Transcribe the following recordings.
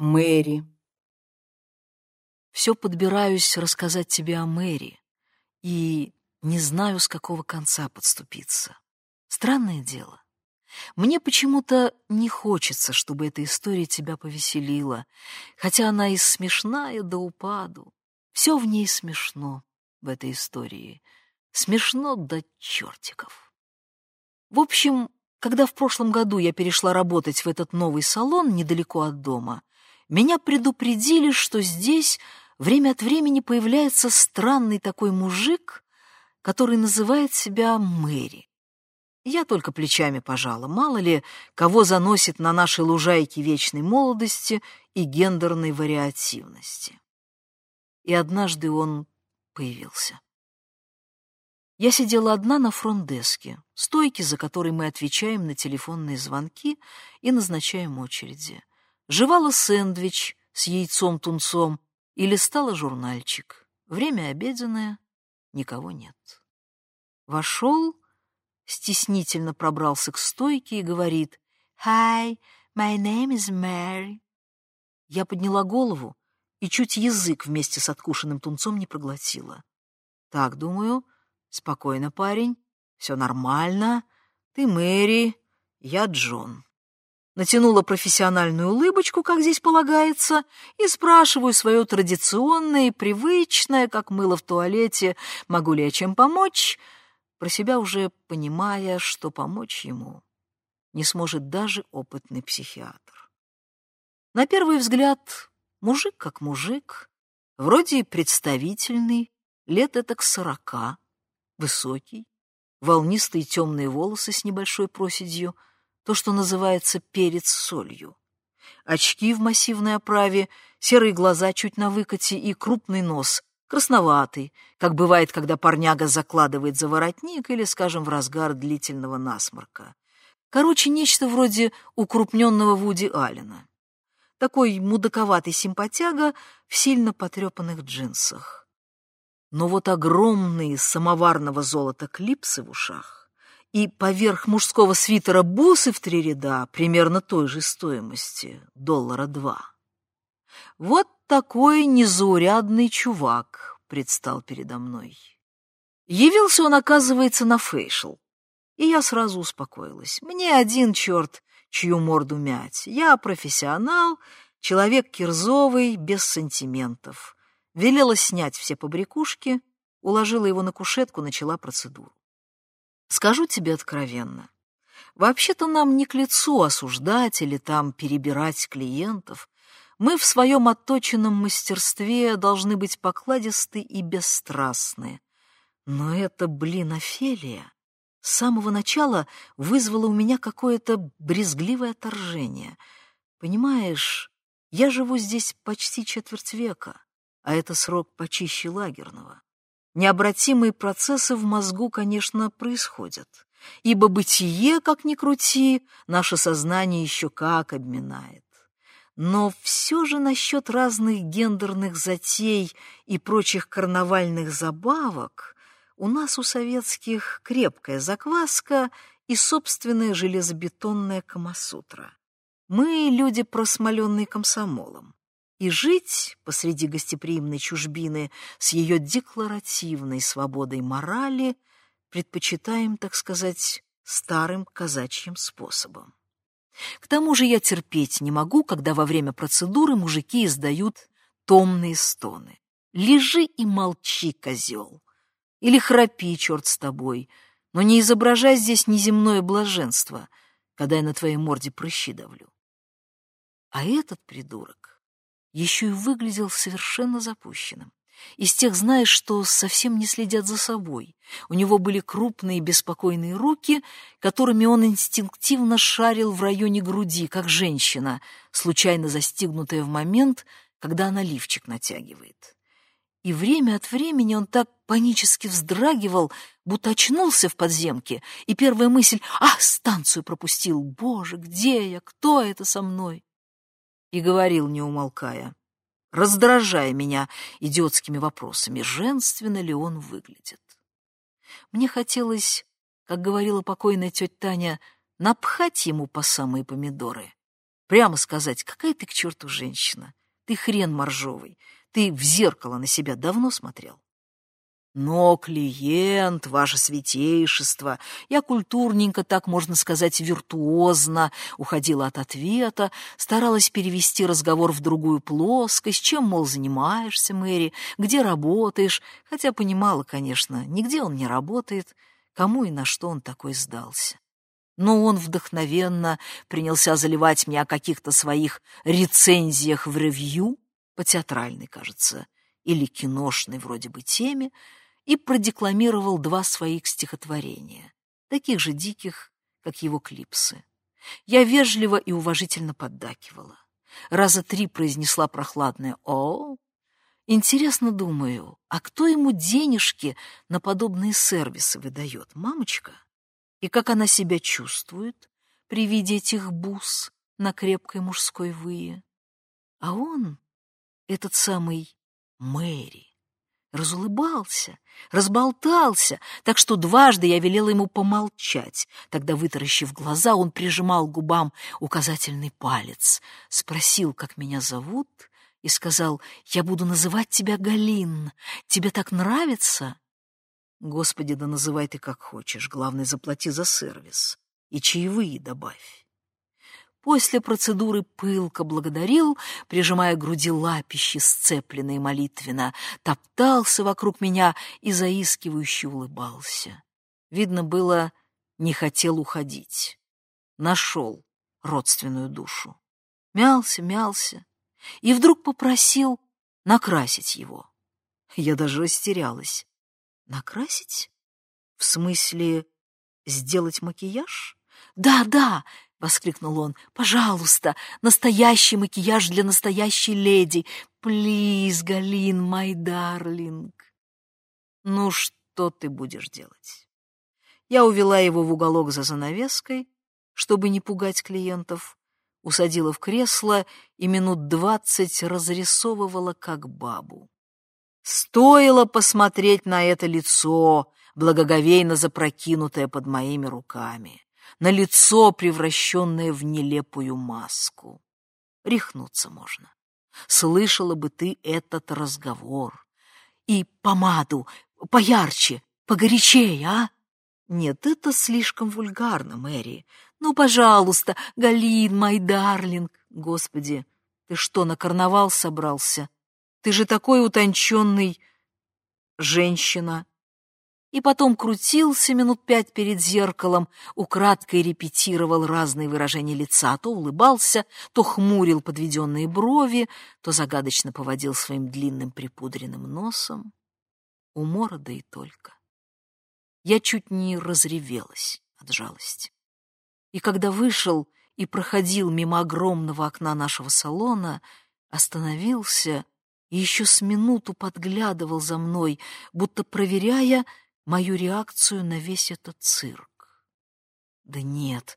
Мэри. Все подбираюсь рассказать тебе о Мэри, и не знаю, с какого конца подступиться. Странное дело. Мне почему-то не хочется, чтобы эта история тебя повеселила, хотя она и смешная до упаду. Все в ней смешно, в этой истории. Смешно до чертиков. В общем, когда в прошлом году я перешла работать в этот новый салон недалеко от дома, меня предупредили, что здесь время от времени появляется странный такой мужик, который называет себя Мэри. Я только плечами пожала, мало ли, кого заносит на нашей лужайке вечной молодости и гендерной вариативности. И однажды он появился. Я сидела одна на фронт-деске, стойке, за которой мы отвечаем на телефонные звонки и назначаем очереди. Жевала сэндвич с яйцом-тунцом и листала журнальчик. Время обеденное, никого нет. Вошел, стеснительно пробрался к стойке и говорит «Hi, my name is Mary». Я подняла голову и чуть язык вместе с откушенным тунцом не проглотила. Так, думаю, спокойно, парень, все нормально, ты Мэри, я Джон натянула профессиональную улыбочку, как здесь полагается, и спрашиваю свое традиционное и привычное, как мыло в туалете, могу ли я чем помочь, про себя уже понимая, что помочь ему не сможет даже опытный психиатр. На первый взгляд, мужик как мужик, вроде представительный, лет это к сорока, высокий, волнистые темные волосы с небольшой проседью — то, что называется перец солью. Очки в массивной оправе, серые глаза чуть на выкате и крупный нос, красноватый, как бывает, когда парняга закладывает за воротник или, скажем, в разгар длительного насморка. Короче, нечто вроде укрупненного Вуди Аллена. Такой мудаковатый симпатяга в сильно потрепанных джинсах. Но вот огромные самоварного золота клипсы в ушах, и поверх мужского свитера бусы в три ряда примерно той же стоимости, доллара два. Вот такой незаурядный чувак предстал передо мной. Явился он, оказывается, на фейшл, и я сразу успокоилась. Мне один черт, чью морду мять. Я профессионал, человек кирзовый, без сантиментов. Велела снять все побрякушки, уложила его на кушетку, начала процедуру. Скажу тебе откровенно. Вообще-то нам не к лицу осуждать или там перебирать клиентов. Мы в своем отточенном мастерстве должны быть покладисты и бесстрастны. Но это, блин, Офелия с самого начала вызвала у меня какое-то брезгливое отторжение. Понимаешь, я живу здесь почти четверть века, а это срок почище лагерного. Необратимые процессы в мозгу, конечно, происходят, ибо бытие, как ни крути, наше сознание еще как обминает. Но все же насчет разных гендерных затей и прочих карнавальных забавок у нас у советских крепкая закваска и собственная железобетонная камасутра. Мы люди, просмоленные комсомолом и жить посреди гостеприимной чужбины с ее декларативной свободой морали предпочитаем, так сказать, старым казачьим способом. К тому же я терпеть не могу, когда во время процедуры мужики издают томные стоны. Лежи и молчи, козел. Или храпи, черт с тобой, но не изображай здесь неземное блаженство, когда я на твоей морде прыщи давлю. А этот придурок еще и выглядел совершенно запущенным. Из тех, знаешь, что совсем не следят за собой. У него были крупные беспокойные руки, которыми он инстинктивно шарил в районе груди, как женщина, случайно застигнутая в момент, когда она лифчик натягивает. И время от времени он так панически вздрагивал, будто очнулся в подземке, и первая мысль «Ах, станцию пропустил! Боже, где я? Кто это со мной?» И говорил, не умолкая, раздражая меня идиотскими вопросами, женственно ли он выглядит. Мне хотелось, как говорила покойная тетя Таня, напхать ему по самые помидоры, Прямо сказать, какая ты к черту женщина. Ты хрен моржовый. Ты в зеркало на себя давно смотрел? Но клиент, ваше святейшество, я культурненько, так можно сказать, виртуозно уходила от ответа, старалась перевести разговор в другую плоскость, чем, мол, занимаешься, Мэри, где работаешь, хотя понимала, конечно, нигде он не работает, кому и на что он такой сдался. Но он вдохновенно принялся заливать мне о каких-то своих рецензиях в ревью, по театральной, кажется, или киношной вроде бы теме, и продекламировал два своих стихотворения, таких же диких, как его клипсы. Я вежливо и уважительно поддакивала. Раза три произнесла прохладное «О!». Интересно, думаю, а кто ему денежки на подобные сервисы выдает, мамочка? И как она себя чувствует при виде этих бус на крепкой мужской вые? А он, этот самый Мэри, разулыбался, разболтался, так что дважды я велела ему помолчать. Тогда, вытаращив глаза, он прижимал к губам указательный палец, спросил, как меня зовут, и сказал, «Я буду называть тебя Галин. Тебе так нравится?» «Господи, да называй ты как хочешь. Главное, заплати за сервис и чаевые добавь». После процедуры пылко благодарил, прижимая к груди лапищи, сцепленные молитвенно, топтался вокруг меня и заискивающе улыбался. Видно было, не хотел уходить. Нашел родственную душу. Мялся, мялся, и вдруг попросил накрасить его. Я даже растерялась. Накрасить? В смысле, сделать макияж? Да, да, — воскликнул он. «Пожалуйста, настоящий макияж для настоящей леди! Плиз, Галин, май дарлинг!» «Ну, что ты будешь делать?» Я увела его в уголок за занавеской, чтобы не пугать клиентов, усадила в кресло и минут двадцать разрисовывала как бабу. Стоило посмотреть на это лицо, благоговейно запрокинутое под моими руками на лицо, превращенное в нелепую маску. Рехнуться можно. Слышала бы ты этот разговор. И помаду поярче, погорячее, а? Нет, это слишком вульгарно, Мэри. Ну, пожалуйста, Галин, мой дарлинг. Господи, ты что, на карнавал собрался? Ты же такой утонченный женщина и потом крутился минут пять перед зеркалом, украдкой репетировал разные выражения лица, то улыбался, то хмурил подведенные брови, то загадочно поводил своим длинным припудренным носом. Умора да и только. Я чуть не разревелась от жалости. И когда вышел и проходил мимо огромного окна нашего салона, остановился и еще с минуту подглядывал за мной, будто проверяя, мою реакцию на весь этот цирк. Да нет,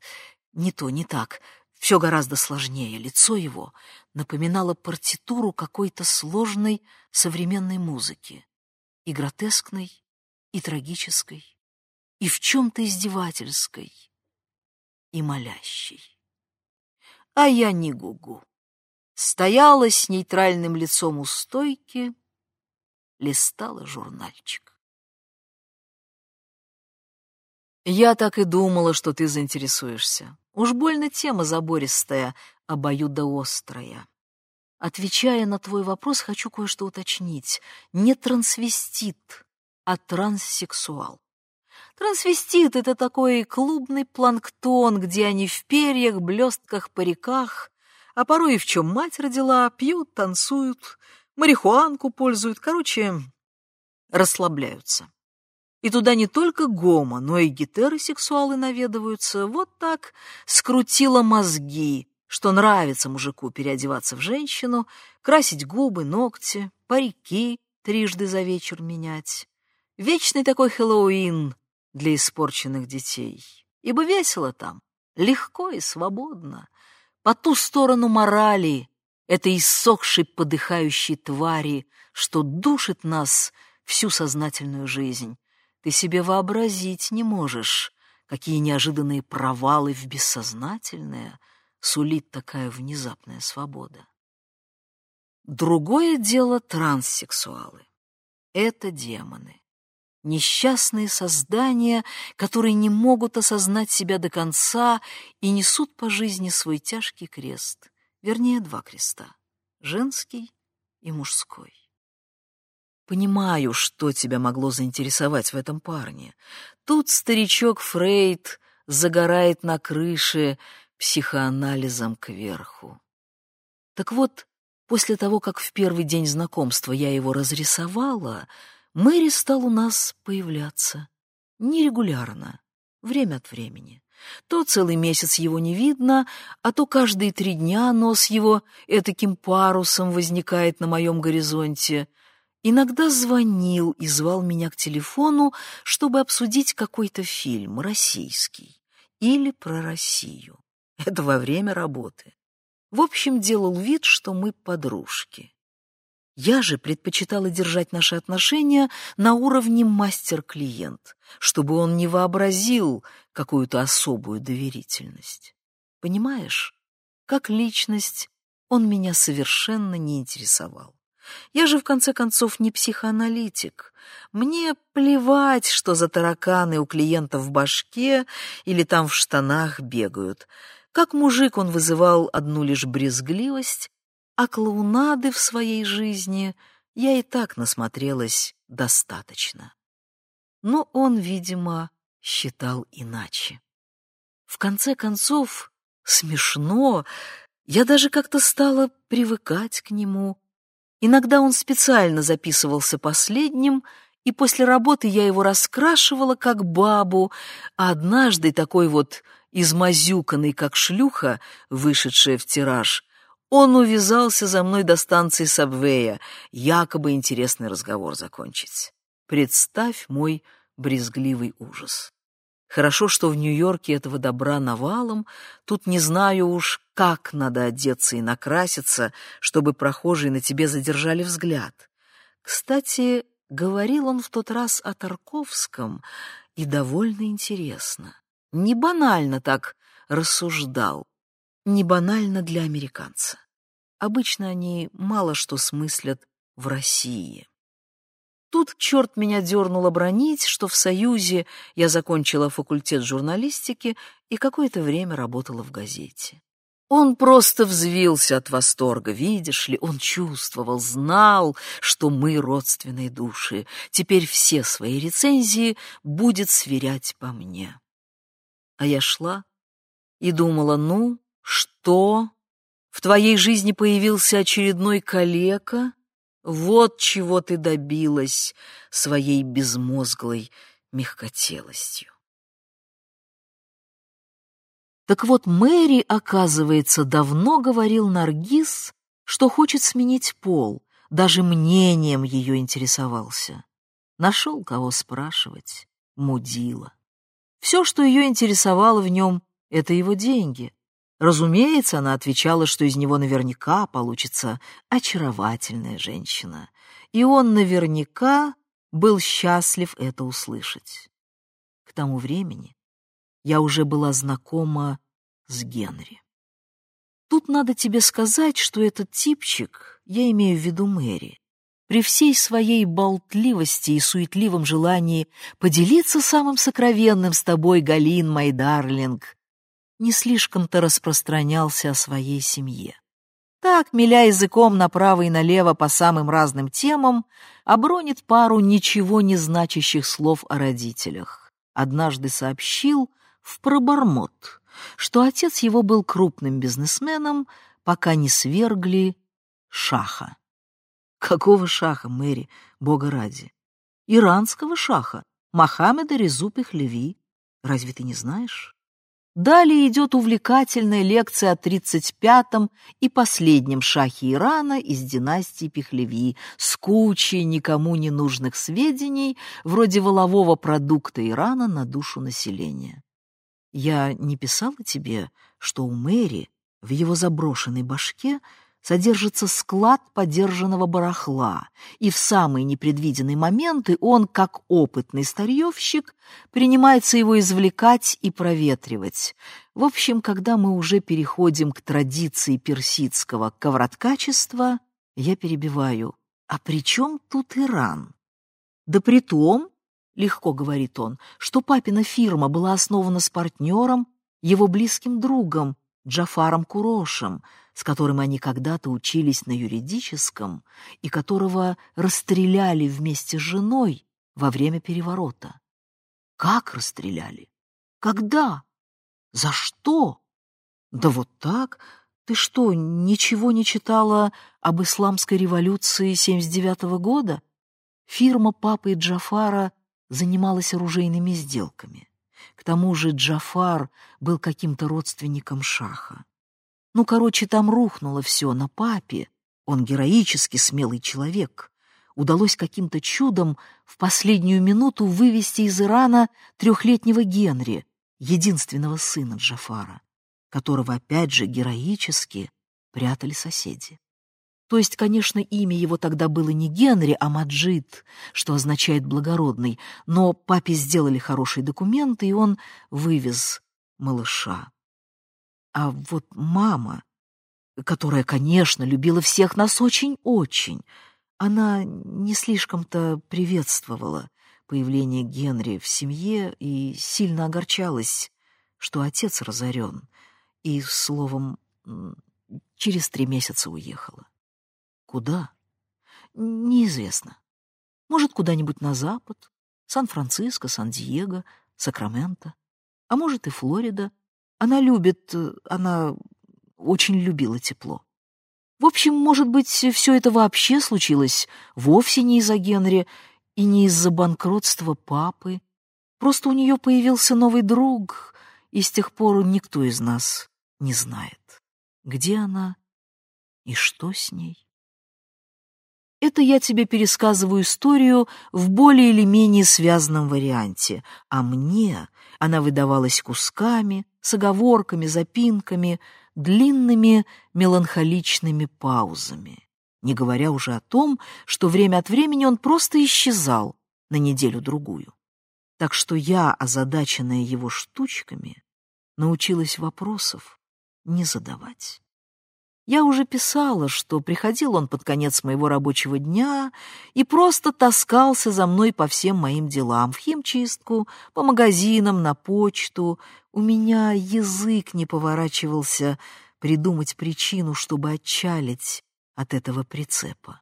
не то, не так. Все гораздо сложнее. Лицо его напоминало партитуру какой-то сложной современной музыки. И гротескной, и трагической, и в чем-то издевательской, и молящей. А я не гугу. Стояла с нейтральным лицом у стойки, листала журнальчик. Я так и думала, что ты заинтересуешься. Уж больно тема забористая, обоюдоострая. Отвечая на твой вопрос, хочу кое-что уточнить. Не трансвестит, а транссексуал. Трансвестит — это такой клубный планктон, где они в перьях, блестках, париках, а порой и в чем мать родила, пьют, танцуют, марихуанку пользуют, короче, расслабляются. И туда не только гомо, но и гетеросексуалы наведываются. Вот так скрутила мозги, что нравится мужику переодеваться в женщину, красить губы, ногти, парики трижды за вечер менять. Вечный такой Хэллоуин для испорченных детей. Ибо весело там, легко и свободно. По ту сторону морали, этой иссохшей подыхающей твари, что душит нас всю сознательную жизнь. Ты себе вообразить не можешь, какие неожиданные провалы в бессознательное сулит такая внезапная свобода. Другое дело транссексуалы. Это демоны. Несчастные создания, которые не могут осознать себя до конца и несут по жизни свой тяжкий крест, вернее, два креста — женский и мужской. Понимаю, что тебя могло заинтересовать в этом парне. Тут старичок Фрейд загорает на крыше психоанализом кверху. Так вот, после того, как в первый день знакомства я его разрисовала, Мэри стал у нас появляться. Нерегулярно, время от времени. То целый месяц его не видно, а то каждые три дня нос его этаким парусом возникает на моем горизонте. Иногда звонил и звал меня к телефону, чтобы обсудить какой-то фильм, российский, или про Россию. Это во время работы. В общем, делал вид, что мы подружки. Я же предпочитала держать наши отношения на уровне мастер-клиент, чтобы он не вообразил какую-то особую доверительность. Понимаешь, как личность он меня совершенно не интересовал. Я же, в конце концов, не психоаналитик. Мне плевать, что за тараканы у клиентов в башке или там в штанах бегают. Как мужик он вызывал одну лишь брезгливость, а клоунады в своей жизни я и так насмотрелась достаточно. Но он, видимо, считал иначе. В конце концов, смешно, я даже как-то стала привыкать к нему. Иногда он специально записывался последним, и после работы я его раскрашивала как бабу, а однажды такой вот измазюканный, как шлюха, вышедшая в тираж, он увязался за мной до станции Сабвея, якобы интересный разговор закончить. Представь мой брезгливый ужас. Хорошо, что в Нью-Йорке этого добра навалом, тут не знаю уж, как надо одеться и накраситься, чтобы прохожие на тебе задержали взгляд. Кстати, говорил он в тот раз о Тарковском, и довольно интересно. Не банально так рассуждал, не банально для американца. Обычно они мало что смыслят в России. Тут черт меня дернул обронить, что в Союзе я закончила факультет журналистики и какое-то время работала в газете. Он просто взвился от восторга, видишь ли, он чувствовал, знал, что мы родственные души. Теперь все свои рецензии будет сверять по мне. А я шла и думала, ну, что? В твоей жизни появился очередной калека? Вот чего ты добилась своей безмозглой мягкотелостью. Так вот, Мэри, оказывается, давно говорил Наргиз, что хочет сменить пол, даже мнением ее интересовался. Нашел кого спрашивать, мудила. Все, что ее интересовало в нем, — это его деньги. Разумеется, она отвечала, что из него наверняка получится очаровательная женщина, и он наверняка был счастлив это услышать. К тому времени я уже была знакома с Генри. Тут надо тебе сказать, что этот типчик, я имею в виду Мэри, при всей своей болтливости и суетливом желании поделиться самым сокровенным с тобой, Галин, мой дарлинг, не слишком-то распространялся о своей семье. Так, миля языком направо и налево по самым разным темам, обронит пару ничего не значащих слов о родителях. Однажды сообщил в пробормот, что отец его был крупным бизнесменом, пока не свергли шаха. Какого шаха, Мэри, бога ради? Иранского шаха, Мохаммеда Резу Пехлеви. Разве ты не знаешь? Далее идет увлекательная лекция о 35-м и последнем шахе Ирана из династии Пехлеви с кучей никому не нужных сведений, вроде волового продукта Ирана на душу населения. Я не писала тебе, что у Мэри в его заброшенной башке содержится склад подержанного барахла, и в самые непредвиденные моменты он, как опытный старьевщик, принимается его извлекать и проветривать. В общем, когда мы уже переходим к традиции персидского ковроткачества, я перебиваю. А при чем тут Иран? Да при том, легко говорит он, что папина фирма была основана с партнером, его близким другом, Джафаром Курошем, с которым они когда-то учились на юридическом и которого расстреляли вместе с женой во время переворота. Как расстреляли? Когда? За что? Да вот так. Ты что, ничего не читала об исламской революции 79 -го года? Фирма папы Джафара занималась оружейными сделками. К тому же Джафар был каким-то родственником шаха. Ну, короче, там рухнуло все на папе. Он героически смелый человек. Удалось каким-то чудом в последнюю минуту вывести из Ирана трехлетнего Генри, единственного сына Джафара, которого, опять же, героически прятали соседи. То есть, конечно, имя его тогда было не Генри, а Маджид, что означает «благородный», но папе сделали хорошие документы, и он вывез малыша. А вот мама, которая, конечно, любила всех нас очень-очень, она не слишком-то приветствовала появление Генри в семье и сильно огорчалась, что отец разорен, и, словом, через три месяца уехала. Куда? Неизвестно. Может, куда-нибудь на запад, Сан-Франциско, Сан-Диего, Сакраменто, а может и Флорида. Она любит, она очень любила тепло. В общем, может быть, все это вообще случилось вовсе не из-за Генри, и не из-за банкротства папы. Просто у нее появился новый друг, и с тех пор никто из нас не знает, где она и что с ней. Это я тебе пересказываю историю в более или менее связанном варианте, а мне она выдавалась кусками, с оговорками, запинками, длинными меланхоличными паузами не говоря уже о том, что время от времени он просто исчезал на неделю-другую. Так что я, озадаченная его штучками, научилась вопросов не задавать. Я уже писала, что приходил он под конец моего рабочего дня и просто таскался за мной по всем моим делам, в химчистку, по магазинам, на почту. У меня язык не поворачивался придумать причину, чтобы отчалить от этого прицепа.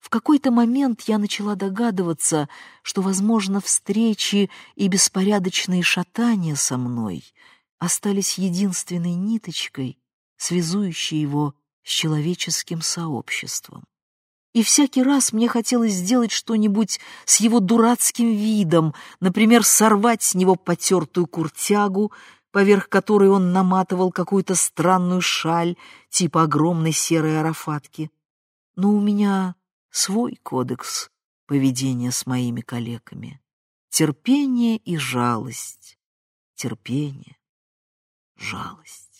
В какой-то момент я начала догадываться, что, возможно, встречи и беспорядочные шатания со мной остались единственной ниточкой, связующей его с человеческим сообществом. И всякий раз мне хотелось сделать что-нибудь с его дурацким видом, например, сорвать с него потертую куртягу, поверх которой он наматывал какую-то странную шаль, типа огромной серой арафатки. Но у меня свой кодекс поведения с моими коллегами. Терпение и жалость. Терпение, жалость.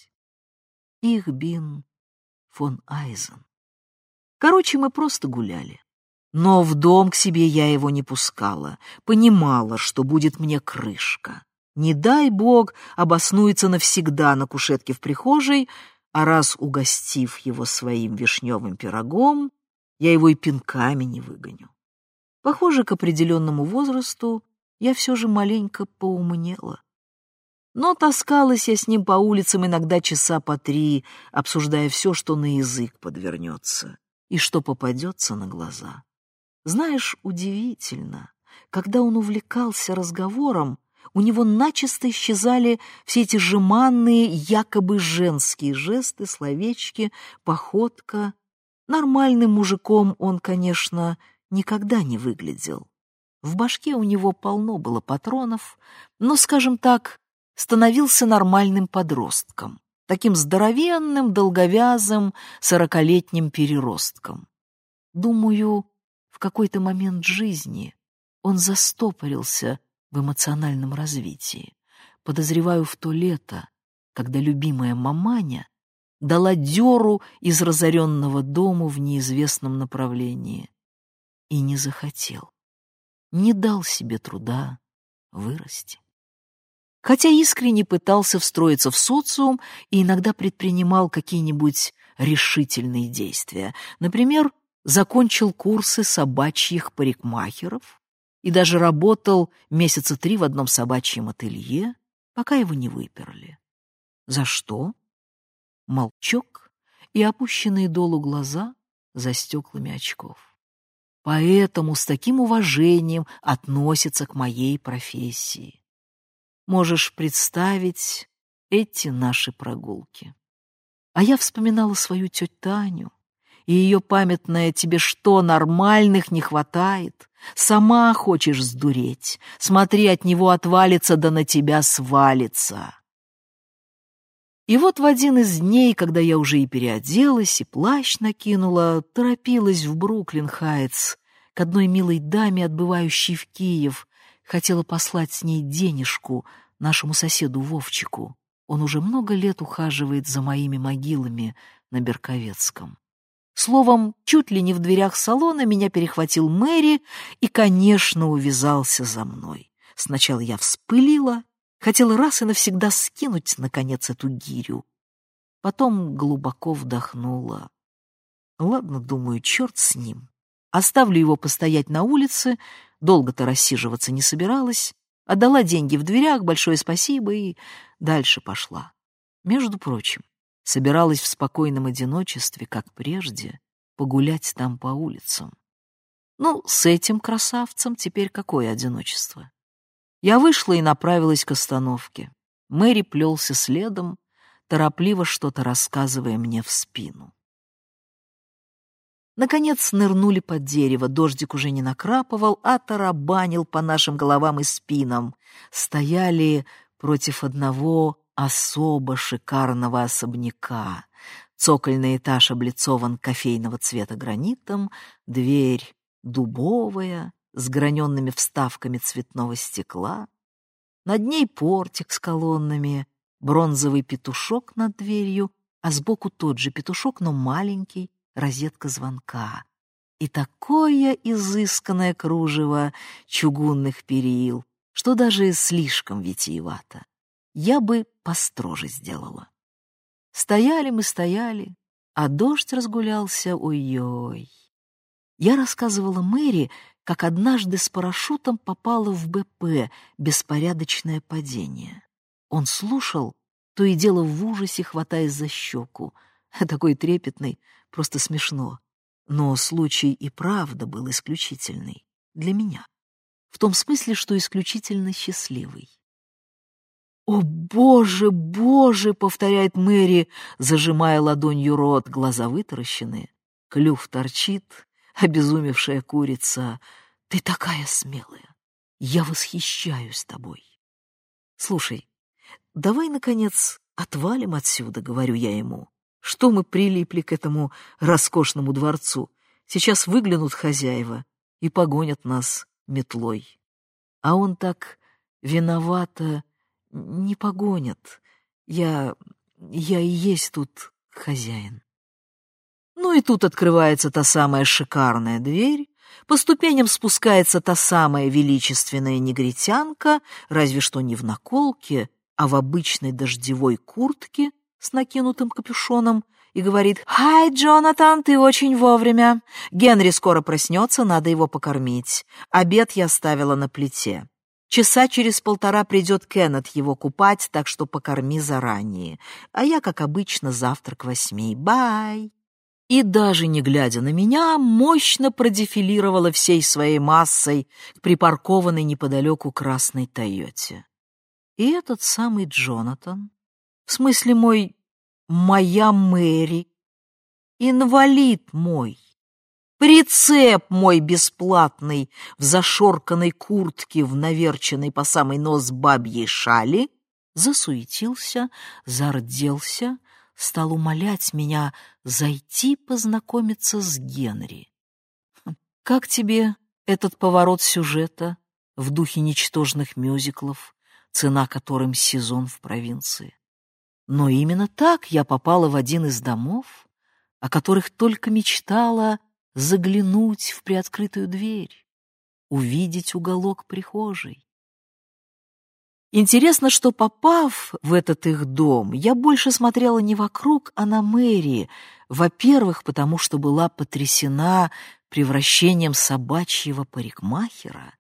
Их бин фон Айзен. Короче, мы просто гуляли. Но в дом к себе я его не пускала, понимала, что будет мне крышка. Не дай бог обоснуется навсегда на кушетке в прихожей, а раз угостив его своим вишневым пирогом, я его и пинками не выгоню. Похоже, к определенному возрасту я все же маленько поумнела. Но таскалась я с ним по улицам иногда часа по три, обсуждая все, что на язык подвернется и что попадется на глаза. Знаешь, удивительно, когда он увлекался разговором, у него начисто исчезали все эти жеманные, якобы женские жесты, словечки, походка. Нормальным мужиком он, конечно, никогда не выглядел. В башке у него полно было патронов, но, скажем так, становился нормальным подростком, таким здоровенным, долговязым, сорокалетним переростком. Думаю, в какой-то момент жизни он застопорился в эмоциональном развитии. Подозреваю в то лето, когда любимая маманя дала дёру из разоренного дому в неизвестном направлении и не захотел, не дал себе труда вырасти. Хотя искренне пытался встроиться в социум и иногда предпринимал какие-нибудь решительные действия. Например, закончил курсы собачьих парикмахеров и даже работал месяца три в одном собачьем ателье, пока его не выперли. За что? Молчок и опущенные долу глаза за стеклами очков. Поэтому с таким уважением относится к моей профессии. Можешь представить эти наши прогулки. А я вспоминала свою тетю Таню, и ее памятное «тебе что, нормальных не хватает?» Сама хочешь сдуреть, смотри, от него отвалится, да на тебя свалится. И вот в один из дней, когда я уже и переоделась, и плащ накинула, торопилась в Бруклин-Хайтс к одной милой даме, отбывающей в Киев, хотела послать с ней денежку нашему соседу Вовчику. Он уже много лет ухаживает за моими могилами на Берковецком. Словом, чуть ли не в дверях салона меня перехватил Мэри и, конечно, увязался за мной. Сначала я вспылила, хотела раз и навсегда скинуть, наконец, эту гирю. Потом глубоко вдохнула. Ладно, думаю, черт с ним. Оставлю его постоять на улице, долго-то рассиживаться не собиралась. Отдала деньги в дверях, большое спасибо, и дальше пошла. Между прочим, собиралась в спокойном одиночестве, как прежде, погулять там по улицам. Ну, с этим красавцем теперь какое одиночество? Я вышла и направилась к остановке. Мэри плелся следом, торопливо что-то рассказывая мне в спину. Наконец нырнули под дерево, дождик уже не накрапывал, а тарабанил по нашим головам и спинам. Стояли против одного особо шикарного особняка. Цокольный этаж облицован кофейного цвета гранитом, дверь дубовая, с граненными вставками цветного стекла. Над ней портик с колоннами, бронзовый петушок над дверью, а сбоку тот же петушок, но маленький, розетка звонка. И такое изысканное кружево чугунных перил, что даже слишком витиевато я бы построже сделала. Стояли мы, стояли, а дождь разгулялся, ой-ой. Я рассказывала Мэри, как однажды с парашютом попала в БП беспорядочное падение. Он слушал, то и дело в ужасе, хватаясь за щеку. Такой трепетный, просто смешно. Но случай и правда был исключительный для меня. В том смысле, что исключительно счастливый. «О, боже, боже!» — повторяет Мэри, зажимая ладонью рот, глаза вытаращены. Клюв торчит, обезумевшая курица. «Ты такая смелая! Я восхищаюсь тобой!» «Слушай, давай, наконец, отвалим отсюда», — говорю я ему. «Что мы прилипли к этому роскошному дворцу? Сейчас выглянут хозяева и погонят нас метлой». А он так виновато не погонят. Я... я и есть тут хозяин. Ну и тут открывается та самая шикарная дверь, по ступеням спускается та самая величественная негритянка, разве что не в наколке, а в обычной дождевой куртке с накинутым капюшоном, и говорит «Хай, Джонатан, ты очень вовремя. Генри скоро проснется, надо его покормить. Обед я ставила на плите. Часа через полтора придет Кеннет его купать, так что покорми заранее. А я, как обычно, завтрак восьми. Бай!» И даже не глядя на меня, мощно продефилировала всей своей массой к припаркованной неподалеку красной Тойоте. И этот самый Джонатан, в смысле мой, моя Мэри, инвалид мой, Прицеп мой бесплатный в зашорканной куртке, в наверченной по самый нос бабьей шали, засуетился, зарделся, стал умолять меня зайти познакомиться с Генри. Хм, как тебе этот поворот сюжета в духе ничтожных мюзиклов, цена которым сезон в провинции? Но именно так я попала в один из домов, о которых только мечтала заглянуть в приоткрытую дверь, увидеть уголок прихожей. Интересно, что, попав в этот их дом, я больше смотрела не вокруг, а на Мэри. Во-первых, потому что была потрясена превращением собачьего парикмахера,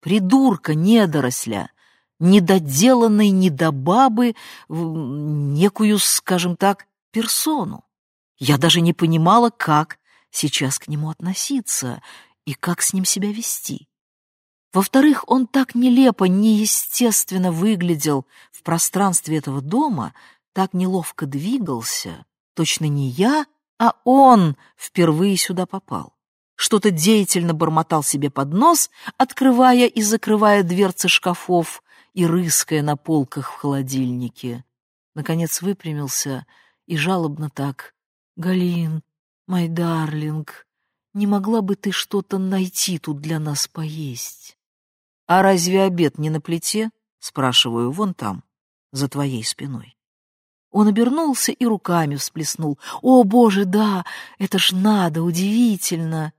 придурка, недоросля, недоделанной недобабы некую, скажем так, персону. Я даже не понимала, как сейчас к нему относиться и как с ним себя вести. Во-вторых, он так нелепо, неестественно выглядел в пространстве этого дома, так неловко двигался, точно не я, а он впервые сюда попал. Что-то деятельно бормотал себе под нос, открывая и закрывая дверцы шкафов и рыская на полках в холодильнике. Наконец выпрямился и жалобно так. «Галин, мой дарлинг, не могла бы ты что-то найти тут для нас поесть?» «А разве обед не на плите?» — спрашиваю, вон там, за твоей спиной. Он обернулся и руками всплеснул. «О, боже, да, это ж надо, удивительно!»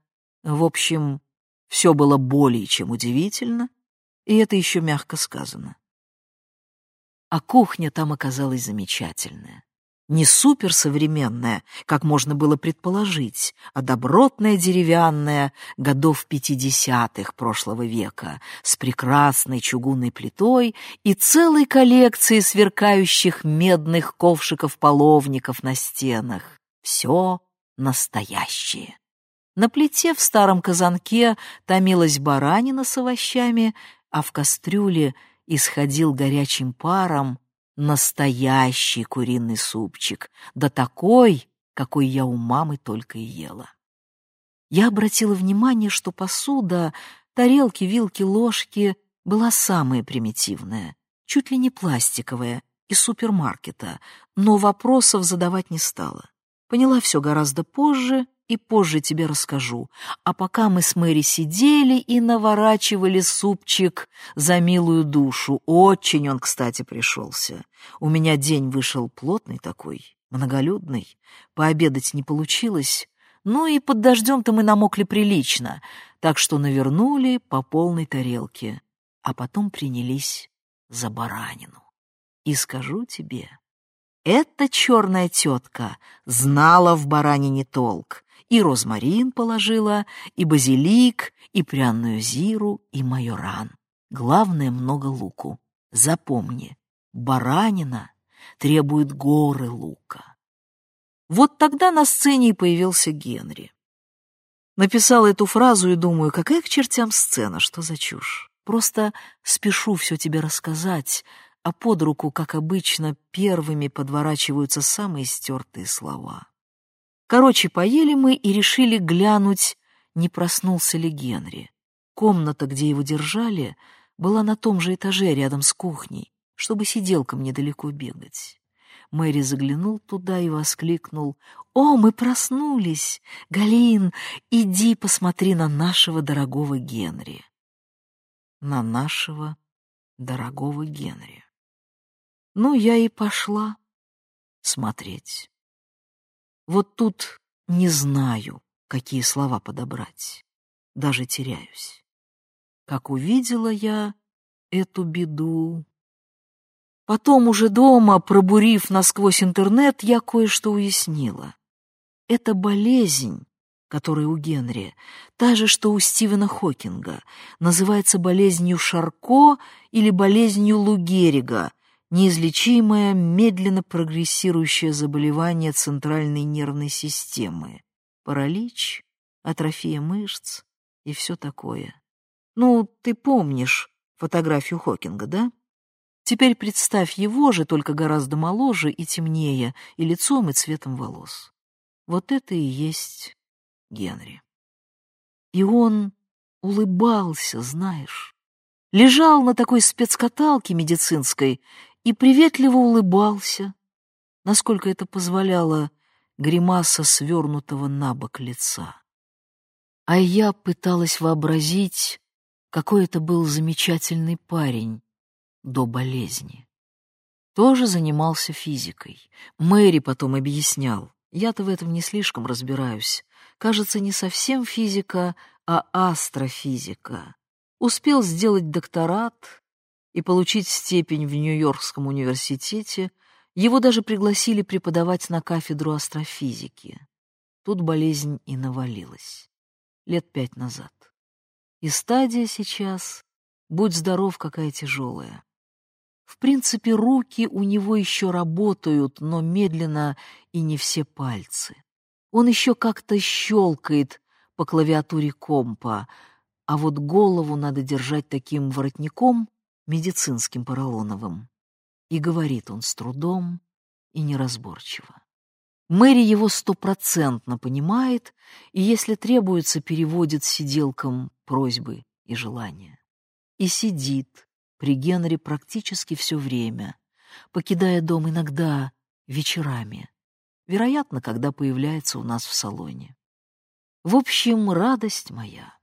В общем, все было более чем удивительно, и это еще мягко сказано. А кухня там оказалась замечательная не суперсовременная, как можно было предположить, а добротная деревянная годов пятидесятых прошлого века с прекрасной чугунной плитой и целой коллекцией сверкающих медных ковшиков-половников на стенах. Все настоящее. На плите в старом казанке томилась баранина с овощами, а в кастрюле исходил горячим паром настоящий куриный супчик, да такой, какой я у мамы только и ела. Я обратила внимание, что посуда, тарелки, вилки, ложки была самая примитивная, чуть ли не пластиковая, из супермаркета, но вопросов задавать не стала. Поняла все гораздо позже и позже тебе расскажу. А пока мы с Мэри сидели и наворачивали супчик за милую душу, очень он, кстати, пришелся. У меня день вышел плотный такой, многолюдный, пообедать не получилось, ну и под дождем-то мы намокли прилично, так что навернули по полной тарелке, а потом принялись за баранину. И скажу тебе, эта черная тетка знала в баранине толк, и розмарин положила, и базилик, и пряную зиру, и майоран. Главное, много луку. Запомни, баранина требует горы лука. Вот тогда на сцене и появился Генри. Написала эту фразу и думаю, какая к чертям сцена, что за чушь. Просто спешу все тебе рассказать, а под руку, как обычно, первыми подворачиваются самые стертые слова. Короче, поели мы и решили глянуть, не проснулся ли Генри. Комната, где его держали, была на том же этаже рядом с кухней, чтобы сиделкам недалеко бегать. Мэри заглянул туда и воскликнул. «О, мы проснулись! Галин, иди посмотри на нашего дорогого Генри!» На нашего дорогого Генри. Ну, я и пошла смотреть. Вот тут не знаю, какие слова подобрать. Даже теряюсь. Как увидела я эту беду. Потом уже дома, пробурив насквозь интернет, я кое-что уяснила. Это болезнь, которая у Генри, та же, что у Стивена Хокинга, называется болезнью Шарко или болезнью Лу Геррига, неизлечимое, медленно прогрессирующее заболевание центральной нервной системы, паралич, атрофия мышц и все такое. Ну, ты помнишь фотографию Хокинга, да? Теперь представь его же, только гораздо моложе и темнее, и лицом, и цветом волос. Вот это и есть Генри. И он улыбался, знаешь. Лежал на такой спецкаталке медицинской и приветливо улыбался, насколько это позволяло гримаса свернутого на бок лица. А я пыталась вообразить, какой это был замечательный парень до болезни. Тоже занимался физикой. Мэри потом объяснял. Я-то в этом не слишком разбираюсь. Кажется, не совсем физика, а астрофизика. Успел сделать докторат, и получить степень в Нью-Йоркском университете, его даже пригласили преподавать на кафедру астрофизики. Тут болезнь и навалилась. Лет пять назад. И стадия сейчас, будь здоров, какая тяжелая. В принципе, руки у него еще работают, но медленно и не все пальцы. Он еще как-то щелкает по клавиатуре компа, а вот голову надо держать таким воротником, медицинским поролоновым. И говорит он с трудом и неразборчиво. Мэри его стопроцентно понимает и, если требуется, переводит сиделкам просьбы и желания. И сидит при Генри практически все время, покидая дом иногда вечерами, вероятно, когда появляется у нас в салоне. В общем, радость моя.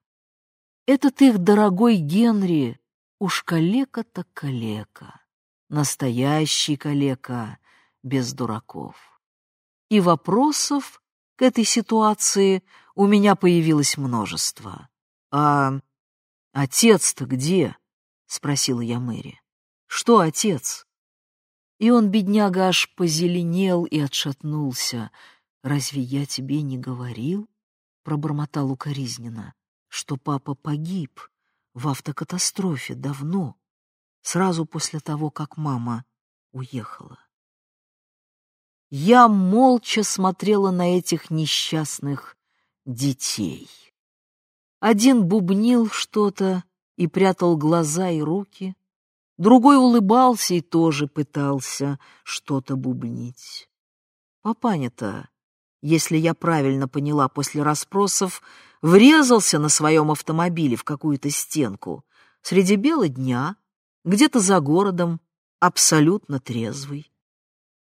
Этот их дорогой Генри уж калека-то калека, настоящий калека, без дураков. И вопросов к этой ситуации у меня появилось множество. «А отец-то где?» — спросила я Мэри. «Что отец?» И он, бедняга, аж позеленел и отшатнулся. «Разве я тебе не говорил?» — пробормотал укоризненно что папа погиб в автокатастрофе давно, сразу после того, как мама уехала. Я молча смотрела на этих несчастных детей. Один бубнил что-то и прятал глаза и руки, другой улыбался и тоже пытался что-то бубнить. Папаня-то, если я правильно поняла после расспросов, врезался на своем автомобиле в какую-то стенку среди бела дня, где-то за городом, абсолютно трезвый.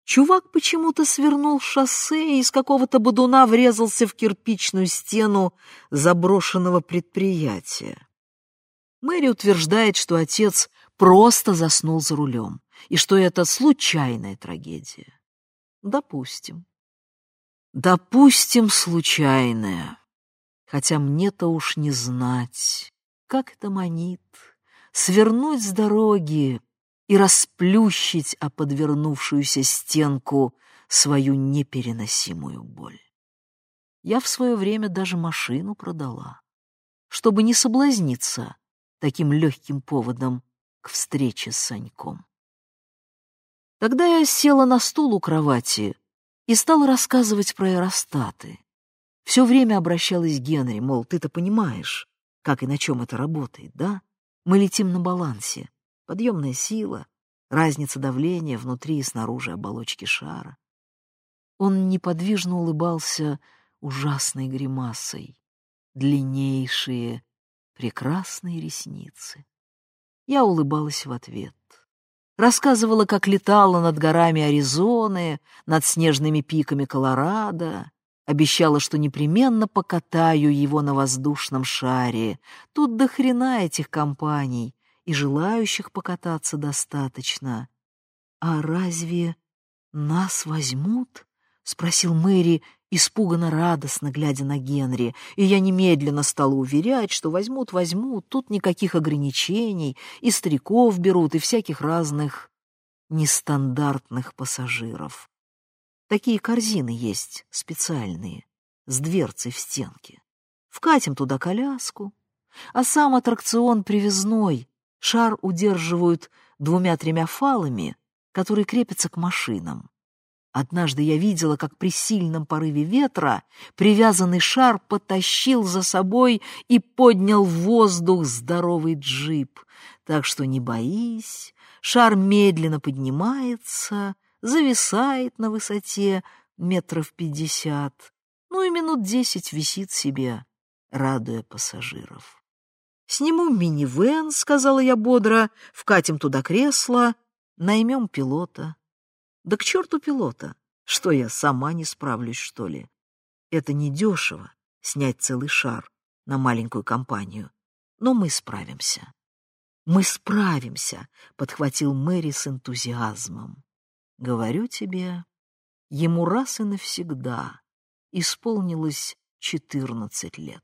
Чувак почему-то свернул шоссе и из какого-то бодуна врезался в кирпичную стену заброшенного предприятия. Мэри утверждает, что отец просто заснул за рулем и что это случайная трагедия. Допустим. Допустим, случайная хотя мне-то уж не знать, как это манит, свернуть с дороги и расплющить о подвернувшуюся стенку свою непереносимую боль. Я в свое время даже машину продала, чтобы не соблазниться таким легким поводом к встрече с Саньком. Тогда я села на стул у кровати и стала рассказывать про аэростаты, все время обращалась Генри, мол, ты-то понимаешь, как и на чем это работает, да? Мы летим на балансе. Подъемная сила, разница давления внутри и снаружи оболочки шара. Он неподвижно улыбался ужасной гримасой. Длиннейшие, прекрасные ресницы. Я улыбалась в ответ. Рассказывала, как летала над горами Аризоны, над снежными пиками Колорадо, Обещала, что непременно покатаю его на воздушном шаре. Тут до хрена этих компаний, и желающих покататься достаточно. «А разве нас возьмут?» — спросил Мэри, испуганно радостно глядя на Генри, и я немедленно стала уверять, что возьмут, возьмут, тут никаких ограничений, и стариков берут, и всяких разных нестандартных пассажиров. Такие корзины есть специальные, с дверцей в стенке. Вкатим туда коляску, а сам аттракцион привязной, шар удерживают двумя-тремя фалами, которые крепятся к машинам. Однажды я видела, как при сильном порыве ветра привязанный шар потащил за собой и поднял в воздух здоровый джип. Так что не боись, шар медленно поднимается, зависает на высоте метров пятьдесят, ну и минут десять висит себе, радуя пассажиров. «Сниму минивэн», — сказала я бодро, — «вкатим туда кресло, наймем пилота». «Да к черту пилота! Что я, сама не справлюсь, что ли? Это недешево — снять целый шар на маленькую компанию, но мы справимся». «Мы справимся», — подхватил Мэри с энтузиазмом. Говорю тебе, ему раз и навсегда исполнилось четырнадцать лет.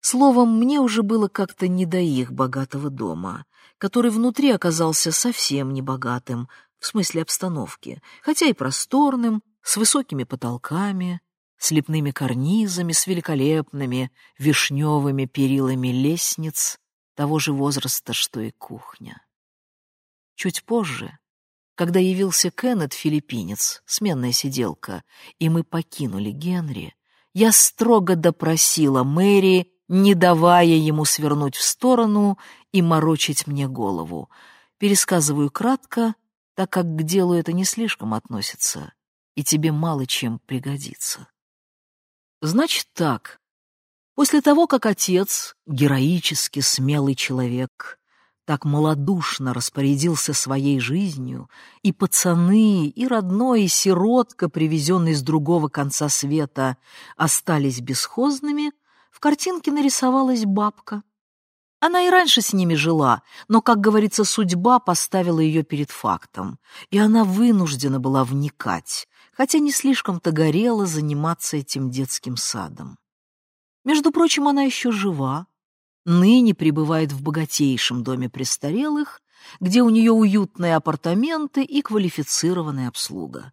Словом, мне уже было как-то не до их богатого дома, который внутри оказался совсем небогатым, в смысле обстановки, хотя и просторным, с высокими потолками, с лепными карнизами, с великолепными вишневыми перилами лестниц того же возраста, что и кухня. Чуть позже, когда явился Кеннет, филиппинец, сменная сиделка, и мы покинули Генри, я строго допросила Мэри, не давая ему свернуть в сторону и морочить мне голову. Пересказываю кратко, так как к делу это не слишком относится, и тебе мало чем пригодится. Значит так, после того, как отец, героически смелый человек, так малодушно распорядился своей жизнью, и пацаны, и родной, и сиротка, привезенный с другого конца света, остались бесхозными, в картинке нарисовалась бабка. Она и раньше с ними жила, но, как говорится, судьба поставила ее перед фактом, и она вынуждена была вникать, хотя не слишком-то горела заниматься этим детским садом. Между прочим, она еще жива, ныне пребывает в богатейшем доме престарелых, где у нее уютные апартаменты и квалифицированная обслуга.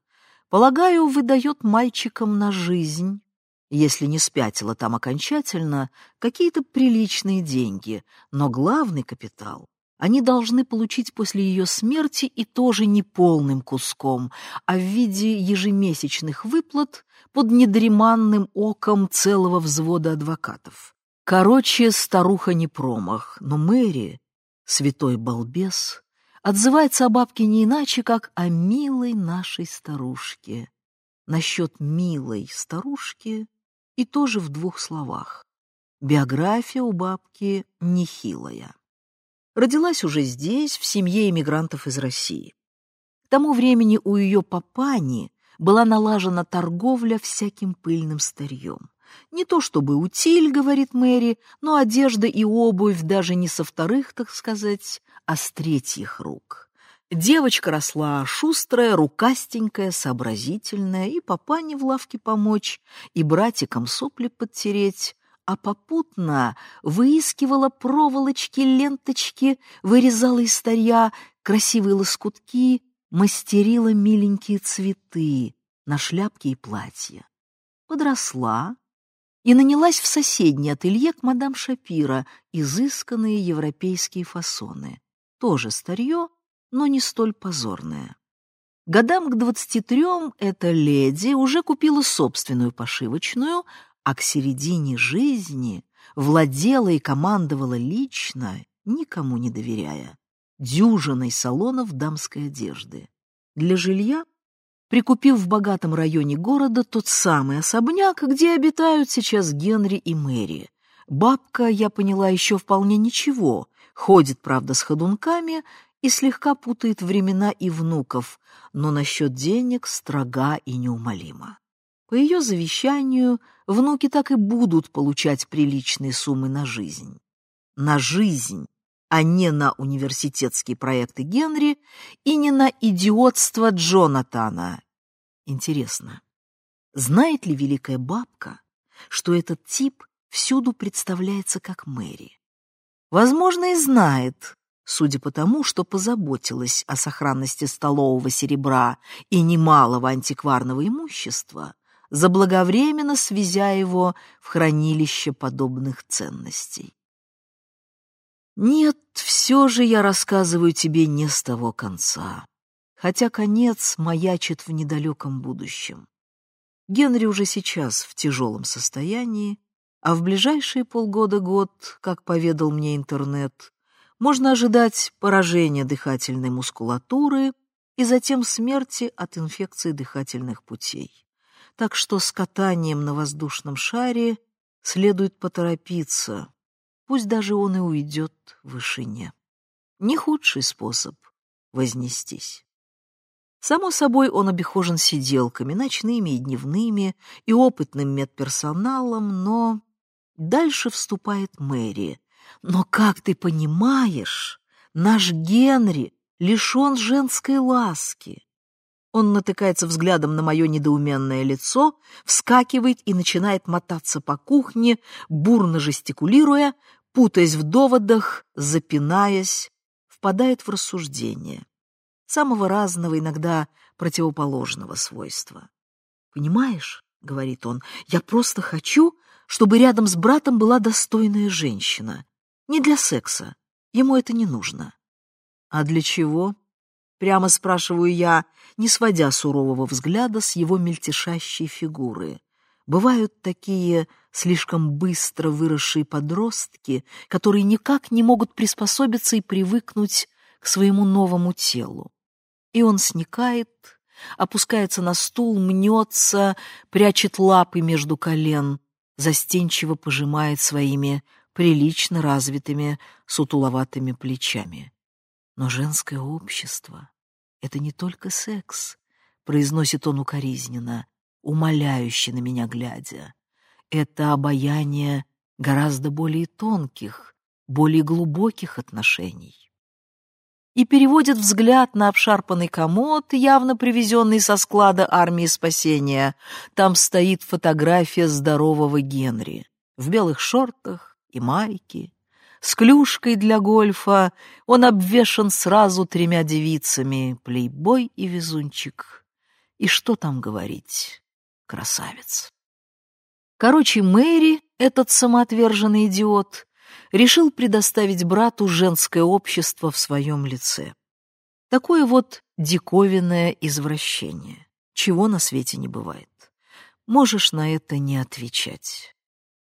Полагаю, выдает мальчикам на жизнь, если не спятила там окончательно, какие-то приличные деньги, но главный капитал они должны получить после ее смерти и тоже не полным куском, а в виде ежемесячных выплат под недреманным оком целого взвода адвокатов. Короче, старуха не промах, но Мэри, святой балбес, отзывается о бабке не иначе, как о милой нашей старушке. Насчет милой старушки и тоже в двух словах. Биография у бабки нехилая. Родилась уже здесь, в семье эмигрантов из России. К тому времени у ее папани была налажена торговля всяким пыльным старьем. Не то чтобы утиль, говорит Мэри, но одежда и обувь даже не со вторых, так сказать, а с третьих рук. Девочка росла шустрая, рукастенькая, сообразительная, и папане в лавке помочь, и братикам сопли подтереть, а попутно выискивала проволочки, ленточки, вырезала из старья красивые лоскутки, мастерила миленькие цветы на шляпки и платья. Подросла и нанялась в соседнее ателье к мадам Шапира, изысканные европейские фасоны. Тоже старье, но не столь позорное. Годам к двадцати трем эта леди уже купила собственную пошивочную, а к середине жизни владела и командовала лично, никому не доверяя, дюжиной салонов дамской одежды. Для жилья, прикупив в богатом районе города тот самый особняк, где обитают сейчас Генри и Мэри. Бабка, я поняла, еще вполне ничего, ходит, правда, с ходунками и слегка путает времена и внуков, но насчет денег строга и неумолима. По ее завещанию внуки так и будут получать приличные суммы на жизнь. На жизнь, а не на университетские проекты Генри и не на идиотство Джонатана. Интересно, знает ли великая бабка, что этот тип всюду представляется как Мэри? Возможно, и знает, судя по тому, что позаботилась о сохранности столового серебра и немалого антикварного имущества, заблаговременно свезя его в хранилище подобных ценностей. Нет, все же я рассказываю тебе не с того конца, хотя конец маячит в недалеком будущем. Генри уже сейчас в тяжелом состоянии, а в ближайшие полгода-год, как поведал мне интернет, можно ожидать поражения дыхательной мускулатуры и затем смерти от инфекции дыхательных путей так что с катанием на воздушном шаре следует поторопиться, пусть даже он и уйдет в вышине. Не худший способ вознестись. Само собой, он обихожен сиделками, ночными и дневными, и опытным медперсоналом, но дальше вступает Мэри. Но, как ты понимаешь, наш Генри лишен женской ласки. Он натыкается взглядом на мое недоуменное лицо, вскакивает и начинает мотаться по кухне, бурно жестикулируя, путаясь в доводах, запинаясь, впадает в рассуждение. Самого разного, иногда противоположного свойства. «Понимаешь, — говорит он, — я просто хочу, чтобы рядом с братом была достойная женщина. Не для секса, ему это не нужно. А для чего? Прямо спрашиваю я, не сводя сурового взгляда с его мельтешащей фигуры. Бывают такие слишком быстро выросшие подростки, которые никак не могут приспособиться и привыкнуть к своему новому телу. И он сникает, опускается на стул, мнется, прячет лапы между колен, застенчиво пожимает своими прилично развитыми сутуловатыми плечами. Но женское общество — это не только секс, произносит он укоризненно, умоляюще на меня глядя. Это обаяние гораздо более тонких, более глубоких отношений и переводит взгляд на обшарпанный комод, явно привезенный со склада армии спасения. Там стоит фотография здорового Генри в белых шортах и майке. С клюшкой для гольфа он обвешан сразу тремя девицами, плейбой и везунчик. И что там говорить, красавец. Короче, Мэри, этот самоотверженный идиот, решил предоставить брату женское общество в своем лице. Такое вот диковинное извращение, чего на свете не бывает. Можешь на это не отвечать.